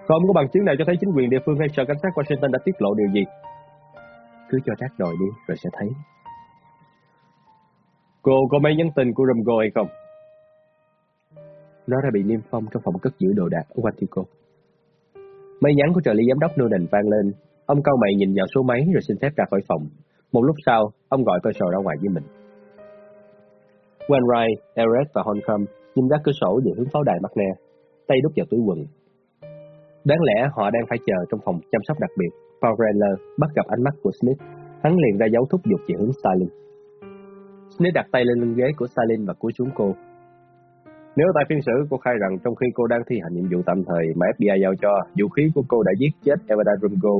Không có bằng chứng nào cho thấy chính quyền địa phương hay sở cảnh sát Washington đã tiết lộ điều gì. Cứ cho Jack đòi đi rồi sẽ thấy. Cô có mấy nhắn tin của Rumgo hay không? Nó đã bị niêm phong trong phòng cất giữ đồ đạc ở Quantico. Mấy nhắn của trợ lý giám đốc Noonan vang lên. Ông cao mày nhìn vào số máy rồi xin phép ra khỏi phòng. Một lúc sau, ông gọi cơ sổ ra ngoài với mình. Wainwright, eric và Holcomb nhìn ra cửa sổ về hướng pháo đài Magna, tay đút vào túi quần. Đáng lẽ họ đang phải chờ trong phòng chăm sóc đặc biệt. Paul Rayler bắt gặp ánh mắt của Smith. Hắn liền ra dấu thúc giục về hướng Stalin. Smith đặt tay lên lưng ghế của Stalin và cúi xuống cô. Nếu tại phiên xử cô khai rằng trong khi cô đang thi hành nhiệm vụ tạm thời mà FBI giao cho, vũ khí của cô đã giết chết Evada Rumgo.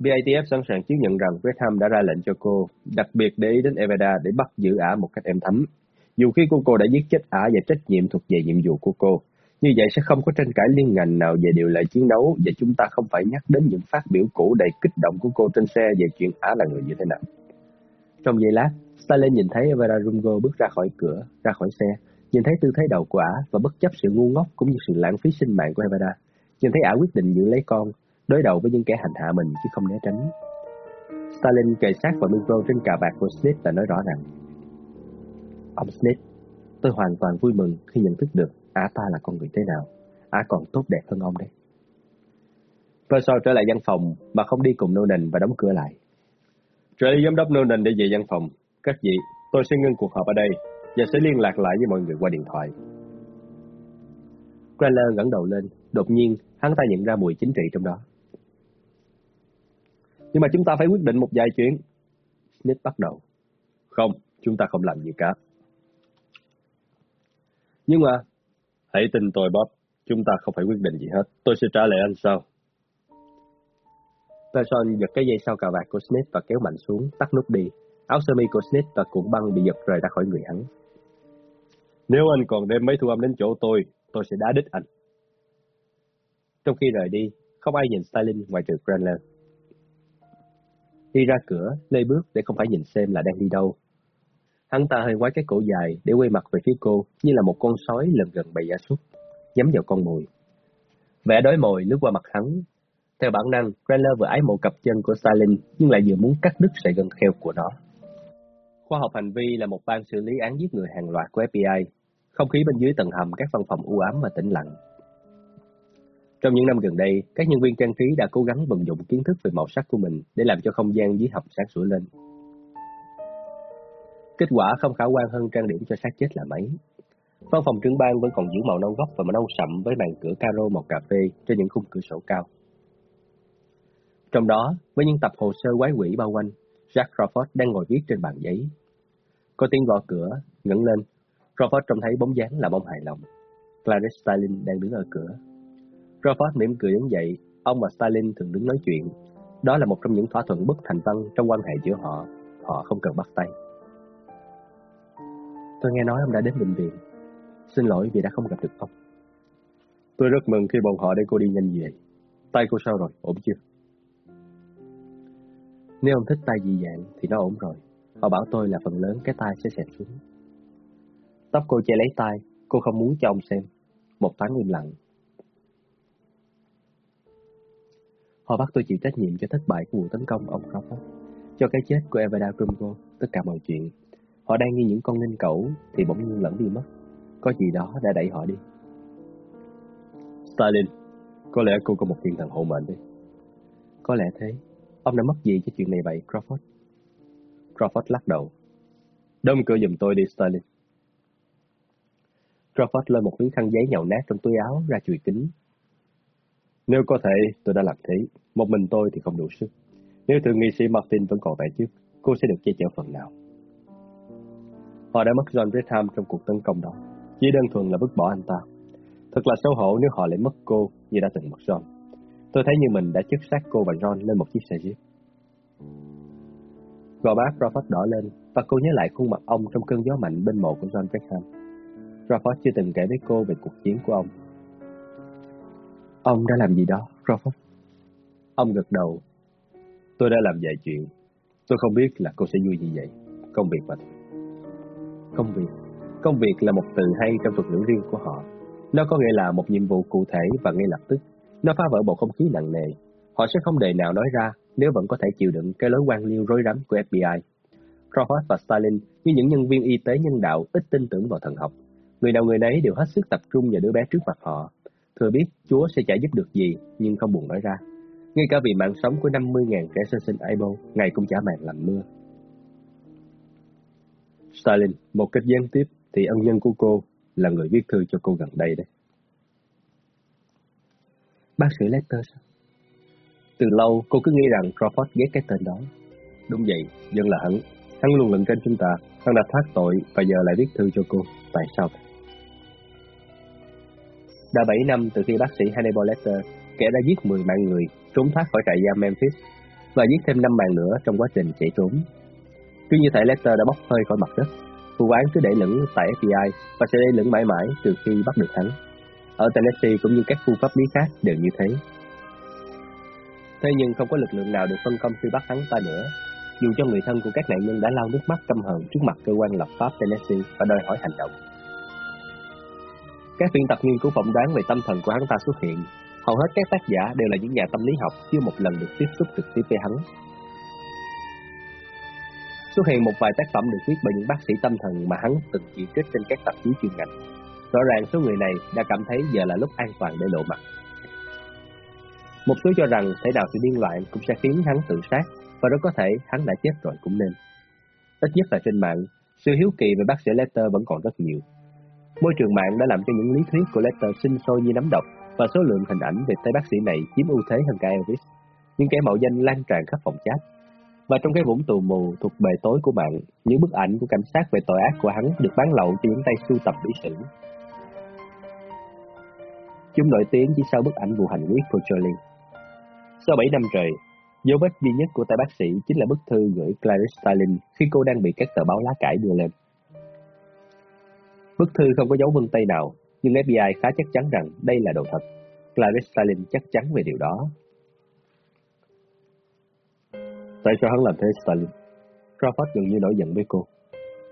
BATF sẵn sàng chứng nhận rằng Gresham đã ra lệnh cho cô, đặc biệt để ý đến Evada để bắt giữ ả một cách êm thấm. Vũ khí của cô đã giết chết ả và trách nhiệm thuộc về nhiệm vụ của cô. Như vậy sẽ không có tranh cãi liên ngành nào về điều lệ chiến đấu và chúng ta không phải nhắc đến những phát biểu cũ đầy kích động của cô trên xe về chuyện ả là người như thế nào. Trong giây lát, Stalin nhìn thấy Evera Rungo bước ra khỏi cửa, ra khỏi xe, nhìn thấy tư thế đầu của ả và bất chấp sự ngu ngốc cũng như sự lãng phí sinh mạng của Evada, nhìn thấy ả quyết định giữ lấy con, đối đầu với những kẻ hành hạ mình chứ không né tránh. Stalin kề sát vào micro trên cà vạt của Smith và nói rõ ràng. Ông Smith, tôi hoàn toàn vui mừng khi nhận thức được ả ta là con người thế nào. Ả còn tốt đẹp hơn ông đấy. Professor trở lại văn phòng mà không đi cùng Nolan và đóng cửa lại. Trợ lý giám đốc Nolan để về văn phòng. Các vị, tôi sẽ ngưng cuộc họp ở đây và sẽ liên lạc lại với mọi người qua điện thoại. Cranler ngẩng đầu lên, đột nhiên hắn ta nhận ra mùi chính trị trong đó. Nhưng mà chúng ta phải quyết định một vài chuyện. Smith bắt đầu. Không, chúng ta không làm gì cả. Nhưng mà, hãy tin tôi Bob, chúng ta không phải quyết định gì hết. Tôi sẽ trả lời anh sau. Person giật cái dây sau cà vạt của Smith và kéo mạnh xuống, tắt nút đi. Áo sơ mi của Smith và cuộn băng bị giật rời ra khỏi người hắn. Nếu anh còn đem mấy thu âm đến chỗ tôi, tôi sẽ đá đít anh. Trong khi rời đi, không ai nhìn Stalin ngoài trừ Cranler. Đi ra cửa, lê bước để không phải nhìn xem là đang đi đâu. Hắn ta hơi quái cái cổ dài để quay mặt về phía cô như là một con sói lần gần bầy gia súc, nhắm vào con mồi. Vẻ đói mồi lướt qua mặt hắn. Theo bản năng, Cranler vừa ái mộ cặp chân của Stalin nhưng lại vừa muốn cắt đứt sợi gân kheo của nó. Khoa học hành vi là một ban xử lý án giết người hàng loạt của FBI. Không khí bên dưới tầng hầm các văn phòng u ám và tĩnh lặng. Trong những năm gần đây, các nhân viên trang trí đã cố gắng vận dụng kiến thức về màu sắc của mình để làm cho không gian dưới hầm sáng sủa lên. Kết quả không khả quan hơn trang điểm cho xác chết là mấy. Văn phòng trưởng ban vẫn còn giữ màu nâu gốc và màu nâu sậm với màn cửa caro màu cà phê trên những khung cửa sổ cao. Trong đó, với những tập hồ sơ quái quỷ bao quanh, Jack Crawford đang ngồi viết trên bàn giấy. Có tiếng gõ cửa, ngẩng lên, Robert trông thấy bóng dáng là ông hài lòng. Clarice Stalin đang đứng ở cửa. Robert mỉm cười đứng dậy, ông và Stalin thường đứng nói chuyện. Đó là một trong những thỏa thuận bất thành văn trong quan hệ giữa họ. Họ không cần bắt tay. Tôi nghe nói ông đã đến bệnh viện. Xin lỗi vì đã không gặp được ông. Tôi rất mừng khi bọn họ để cô đi nhanh về. Tay cô sao rồi, ổn chưa? Nếu ông thích tay dị dạng thì nó ổn rồi. Họ bảo tôi là phần lớn cái tay sẽ xẹp xuống. Tóc cô che lấy tay, cô không muốn cho ông xem. Một thoáng im lặng. Họ bắt tôi chịu trách nhiệm cho thất bại của vụ tấn công ông Crawford, cho cái chết của Evada Grumgo, tất cả mọi chuyện. Họ đang như những con ninh cẩu thì bỗng nhiên lẫn đi mất. Có gì đó đã đẩy họ đi. Stalin, có lẽ cô có một thiên thần hộ mệnh đi. Có lẽ thế. Ông đã mất gì cho chuyện này vậy, Crawford? Crawford lắc đầu. Đâm cửa giùm tôi đi, Stalin. Crawford lôi một miếng khăn giấy nhậu nát trong túi áo ra chùi kính. Nếu có thể, tôi đã làm thế. Một mình tôi thì không đủ sức. Nếu thượng nghị sĩ Martin vẫn còn tại chức, cô sẽ được che chở phần nào. Họ đã mất John Bridham trong cuộc tấn công đó. Chỉ đơn thuần là vứt bỏ anh ta. Thật là xấu hổ nếu họ lại mất cô như đã từng mất John. Tôi thấy như mình đã chức xác cô và John lên một chiếc xe jeep. Gò má Crawford đỏ lên và cô nhớ lại khuôn mặt ông trong cơn gió mạnh bên mộ của John Breckham. Crawford chưa từng kể với cô về cuộc chiến của ông. Ông đã làm gì đó, Crawford? Ông gật đầu. Tôi đã làm vài chuyện. Tôi không biết là cô sẽ vui như vậy. Công việc mà. Công việc. Công việc là một từ hay trong thuật ngữ riêng của họ. Nó có nghĩa là một nhiệm vụ cụ thể và ngay lập tức. Nó phá vỡ bầu không khí nặng nề. Họ sẽ không đề nào nói ra nếu vẫn có thể chịu đựng cái lối quan liêu rối rắm của FBI. Crawford và Stalin như những nhân viên y tế nhân đạo ít tin tưởng vào thần học. Người nào người nấy đều hết sức tập trung vào đứa bé trước mặt họ. Thừa biết Chúa sẽ chả giúp được gì, nhưng không buồn nói ra. Ngay cả vì mạng sống của 50.000 trẻ sơ sinh Ibo, ngày cũng chả màng làm mưa. Stalin, một cách gián tiếp thì ân nhân của cô là người viết thư cho cô gần đây đấy. Bác sĩ Lester sao? Từ lâu cô cứ nghĩ rằng Crawford ghét cái tên đó. Đúng vậy, dân là hắn. Hắn luôn lận trên chúng ta. Hắn đã thoát tội và giờ lại viết thư cho cô. Tại sao đã 7 năm từ khi bác sĩ Hannibal Lecter, kẻ đã giết 10 mạng người, trốn thoát khỏi trại giam Memphis và giết thêm 5 mạng nữa trong quá trình chạy trốn. Cứ như thể Lecter đã bốc hơi khỏi mặt đất. Vụ án cứ để lửng tại FBI và sẽ để lửng mãi mãi từ khi bắt được hắn. Ở Tennessee cũng như các khu pháp lý khác đều như thế. Thế nhưng không có lực lượng nào được phân công truy bắt hắn ta nữa, dù cho người thân của các nạn nhân đã lau nước mắt căm hờn trước mặt cơ quan lập pháp Tennessee và đòi hỏi hành động. Các biên tập nghiên cứu phỏng đoán về tâm thần của hắn ta xuất hiện. Hầu hết các tác giả đều là những nhà tâm lý học chưa một lần được tiếp xúc trực tiếp với hắn. Xuất hiện một vài tác phẩm được viết bởi những bác sĩ tâm thần mà hắn từng chỉ trích trên các tạp chí chuyên ngành. Rõ ràng số người này đã cảm thấy giờ là lúc an toàn để lộ mặt. Một số cho rằng thể đạo sự điên loạn cũng sẽ khiến hắn tự sát và rất có thể hắn đã chết rồi cũng nên. Ít nhất là trên mạng, sự hiếu kỳ về bác sĩ Letter vẫn còn rất nhiều. Môi trường mạng đã làm cho những lý thuyết của Letter sinh sôi như nấm độc và số lượng hình ảnh về tay bác sĩ này chiếm ưu thế hơn cả Elvis. Những kẻ mạo danh lan tràn khắp phòng chat. Và trong cái vũng tù mù thuộc bề tối của mạng, những bức ảnh của cảnh sát về tội ác của hắn được bán lậu cho những tay sưu tập bí sử. Chúng nổi tiếng chỉ sau bức ảnh vụ hành quyết của Jolene. Sau 7 năm trời, dấu vết duy nhất của tay bác sĩ chính là bức thư gửi Clarice Starling khi cô đang bị các tờ báo lá cải đưa lên. Bức thư không có dấu vân tay nào, nhưng FBI khá chắc chắn rằng đây là đồ thật. Clarice Starling chắc chắn về điều đó. Tại sao hắn làm thế Stalin? Crawford gần như nổi giận với cô.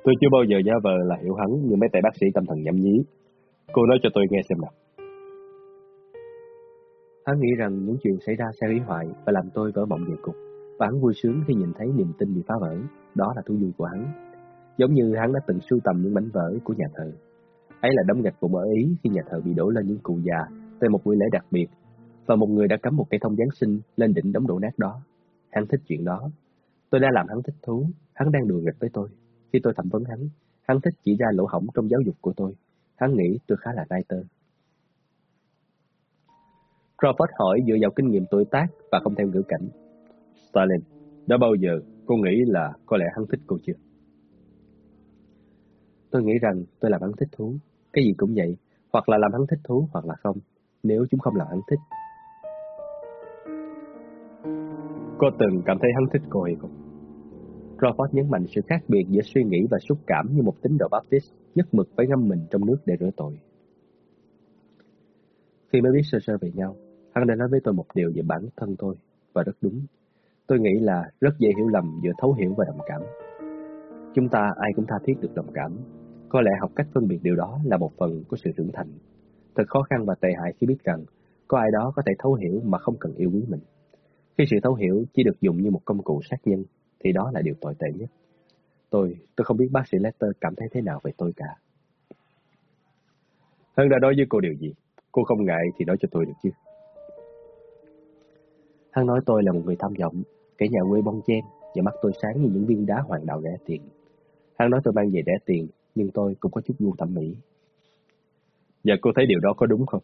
Tôi chưa bao giờ giả vờ là hiểu hắn như mấy tay bác sĩ tâm thần nhắm nhí. Cô nói cho tôi nghe xem nào. Hắn nghĩ rằng những chuyện xảy ra sẽ hủy hoại và làm tôi vỡ mộng địa cục. Và hắn vui sướng khi nhìn thấy niềm tin bị phá vỡ. Đó là thú vui của hắn. Giống như hắn đã từng sưu tầm những mảnh vỡ của nhà thờ. Ấy là đấm gạch của ở Ý khi nhà thờ bị đổ lên những cụ già tại một buổi lễ đặc biệt và một người đã cắm một cây thông Giáng sinh lên đỉnh đống đổ nát đó. Hắn thích chuyện đó. Tôi đã làm hắn thích thú. Hắn đang đùa nghịch với tôi. Khi tôi thẩm vấn hắn, hắn thích chỉ ra lỗ hổng trong giáo dục của tôi. Hắn nghĩ tôi khá là writer. Crawford hỏi dựa vào kinh nghiệm tuổi tác và không theo ngữ cảnh. Stalin, đã bao giờ cô nghĩ là có lẽ hắn thích cô chưa? Tôi nghĩ rằng tôi làm hắn thích thú. Cái gì cũng vậy, hoặc là làm hắn thích thú hoặc là không, nếu chúng không làm hắn thích. Cô từng cảm thấy hắn thích cô hay không? Crawford nhấn mạnh sự khác biệt giữa suy nghĩ và xúc cảm như một tín đồ Baptist nhất mực phải ngâm mình trong nước để rửa tội. Khi mới biết sơ sơ về nhau, hắn đã nói với tôi một điều về bản thân tôi, và rất đúng. Tôi nghĩ là rất dễ hiểu lầm giữa thấu hiểu và đồng cảm. Chúng ta ai cũng tha thiết được đồng cảm. Có lẽ học cách phân biệt điều đó là một phần của sự trưởng thành. Thật khó khăn và tệ hại khi biết rằng có ai đó có thể thấu hiểu mà không cần yêu quý mình. Khi sự thấu hiểu chỉ được dùng như một công cụ sát nhân, thì đó là điều tồi tệ nhất. Tôi, tôi không biết bác sĩ Lester cảm thấy thế nào về tôi cả. Hắn đã nói với cô điều gì? Cô không ngại thì nói cho tôi được chứ. Hắn nói tôi là một người tham vọng, kẻ nhà quê bông chen và mắt tôi sáng như những viên đá hoàng đạo rẻ tiền. Hắn nói tôi mang về rẻ tiền, nhưng tôi cũng có chút gu thẩm mỹ. Và cô thấy điều đó có đúng không?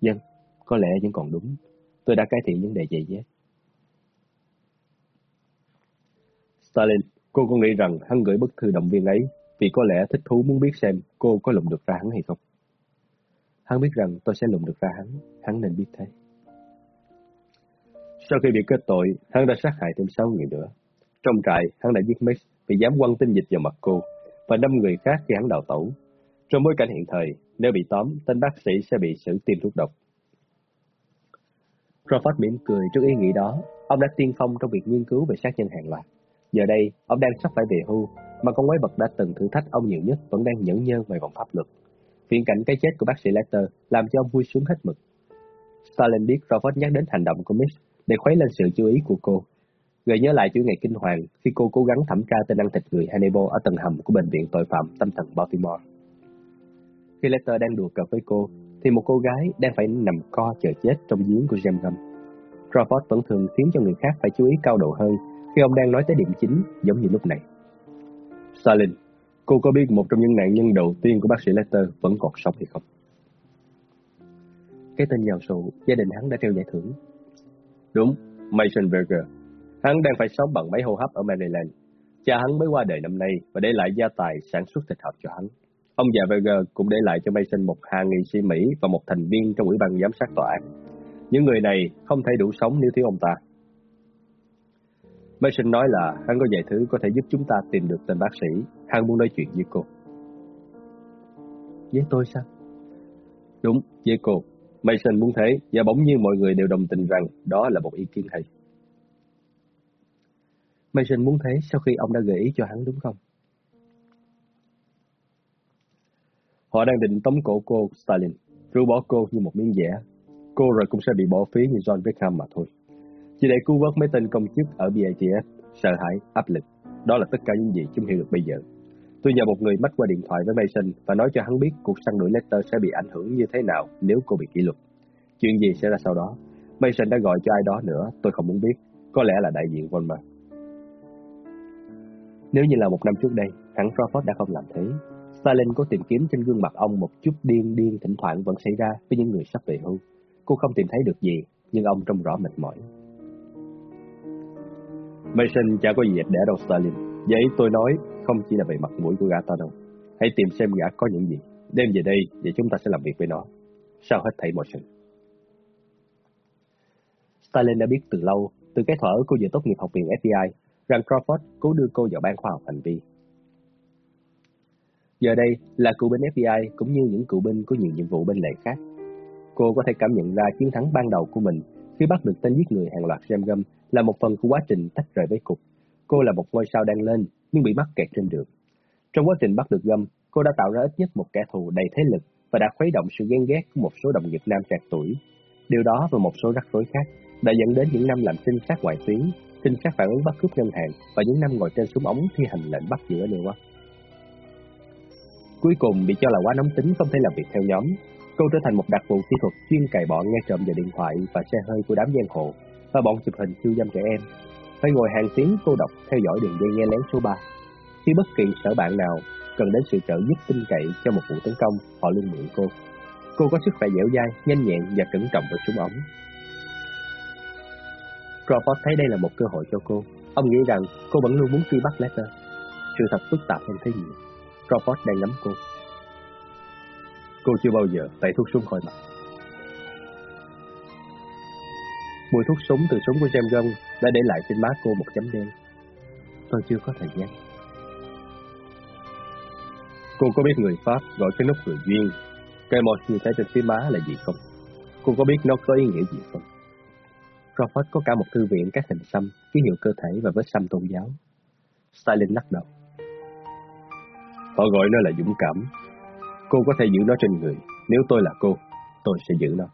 Dân, vâng, có lẽ vẫn còn đúng. Tôi đã cải thiện vấn đề giày dép. Stalin, cô có nghĩ rằng hắn gửi bức thư động viên ấy vì có lẽ thích thú muốn biết xem cô có lùng được ra hắn hay không? Hắn biết rằng tôi sẽ lùng được ra hắn, hắn nên biết thế. Sau khi bị kết tội, hắn đã sát hại thêm 6 người nữa. Trong trại, hắn đã giết Max vì dám quăng tinh dịch vào mặt cô và năm người khác khi hắn đào tẩu. Trong bối cảnh hiện thời, nếu bị tóm, tên bác sĩ sẽ bị xử tiêm thuốc độc. Crawford mỉm cười trước ý nghĩ đó. Ông đã tiên phong trong việc nghiên cứu về sát nhân hàng loạt. Giờ đây, ông đang sắp phải về hưu, mà con quái vật đã từng thử thách ông nhiều nhất vẫn đang nhẫn nhơ ngoài vòng pháp luật. Viễn cảnh cái chết của bác sĩ Letter làm cho ông vui sướng hết mực. Stalin biết Robert nhắc đến hành động của Mitch để khuấy lên sự chú ý của cô. Gợi nhớ lại chuỗi ngày kinh hoàng khi cô cố gắng thẩm tra tên ăn thịt người Hannibal ở tầng hầm của bệnh viện tội phạm tâm thần Baltimore. Khi Lester đang đùa cợt với cô, thì một cô gái đang phải nằm co chờ chết trong giếng của James Gum. Crawford vẫn thường khiến cho người khác phải chú ý cao độ hơn khi ông đang nói tới điểm chính giống như lúc này. Stalin, cô có biết một trong những nạn nhân đầu tiên của bác sĩ Lester vẫn còn sống hay không? Cái tên giàu sụ, gia đình hắn đã treo giải thưởng. Đúng, Mason Berger. Hắn đang phải sống bằng máy hô hấp ở Maryland. Cha hắn mới qua đời năm nay và để lại gia tài sản xuất thịt hợp cho hắn. Ông già Berger cũng để lại cho Mason một hàng nghị sĩ Mỹ và một thành viên trong ủy ban giám sát tòa án. Những người này không thể đủ sống nếu thiếu ông ta. Mason nói là hắn có vài thứ có thể giúp chúng ta tìm được tên bác sĩ. Hắn muốn nói chuyện với cô. Với tôi sao? Đúng, với cô. Mason muốn thế, và bỗng nhiên mọi người đều đồng tình rằng đó là một ý kiến hay. Mason muốn thế sau khi ông đã gợi ý cho hắn đúng không? Họ đang định tống cổ cô Stalin, rũ bỏ cô như một miếng dẻ. Cô rồi cũng sẽ bị bỏ phí như John Beckham mà thôi. Chỉ để cứu vớt mấy tên công chức ở BATF, sợ hãi, áp lực. Đó là tất cả những gì chúng hiểu được bây giờ. Tôi nhờ một người mách qua điện thoại với Mason và nói cho hắn biết cuộc săn đuổi Lester sẽ bị ảnh hưởng như thế nào nếu cô bị kỷ luật. Chuyện gì sẽ ra sau đó? Mason đã gọi cho ai đó nữa, tôi không muốn biết. Có lẽ là đại diện Volmer. Nếu như là một năm trước đây, hẳn Crawford đã không làm thế. Stalin có tìm kiếm trên gương mặt ông một chút điên điên thỉnh thoảng vẫn xảy ra với những người sắp về hưu. Cô không tìm thấy được gì, nhưng ông trông rõ mệt mỏi. Mason chả có gì đẹp đẽ đâu Stalin. Vậy tôi nói không chỉ là về mặt mũi của gã ta đâu. Hãy tìm xem gã có những gì. Đem về đây để chúng ta sẽ làm việc với nó. Sao hết thảy mọi sự. Stalin đã biết từ lâu, từ cái thuở cô vừa tốt nghiệp học viện FBI, rằng Crawford cố đưa cô vào ban khoa học hành vi. Giờ đây là cựu binh FBI cũng như những cựu binh có nhiều nhiệm vụ bên lề khác. Cô có thể cảm nhận ra chiến thắng ban đầu của mình khi bắt được tên giết người hàng loạt xem gâm là một phần của quá trình tách rời với cục. Cô là một ngôi sao đang lên nhưng bị mắc kẹt trên đường. Trong quá trình bắt được gâm, cô đã tạo ra ít nhất một kẻ thù đầy thế lực và đã khuấy động sự ghen ghét của một số đồng nghiệp nam trạc tuổi. Điều đó và một số rắc rối khác đã dẫn đến những năm làm trinh sát ngoại tuyến, trinh sát phản ứng bắt cướp ngân hàng và những năm ngồi trên súng ống thi hành lệnh bắt giữ ở New York. Cuối cùng bị cho là quá nóng tính không thể làm việc theo nhóm, cô trở thành một đặc vụ kỹ thuật chuyên cài bọn nghe trộm vào điện thoại và xe hơi của đám giang hồ và bọn chụp hình siêu dâm trẻ em. Phải ngồi hàng tiếng cô độc theo dõi đường dây nghe lén số 3. Khi bất kỳ sở bạn nào cần đến sự trợ giúp tin cậy cho một vụ tấn công, họ luôn mượn cô. Cô có sức khỏe dẻo dai, nhanh nhẹn và cẩn trọng với súng ống. Crawford thấy đây là một cơ hội cho cô. Ông nghĩ rằng cô vẫn luôn muốn truy bắt Lester. Sự thật phức tạp hơn thế nhiều. Crawford đang ngắm cô. Cô chưa bao giờ tẩy thuốc súng khỏi mặt. Mùi thuốc súng từ súng của James Gunn đã để lại trên má cô một chấm đen. Tôi chưa có thời gian. Cô có biết người Pháp gọi cái nút người duyên, cây mọt như thế trên phía má là gì không? Cô có biết nó có ý nghĩa gì không? Crawford có cả một thư viện các hình xăm, ký hiệu cơ thể và vết xăm tôn giáo. Stalin lắc đầu. Họ gọi nó là dũng cảm. Cô có thể giữ nó trên người. Nếu tôi là cô, tôi sẽ giữ nó.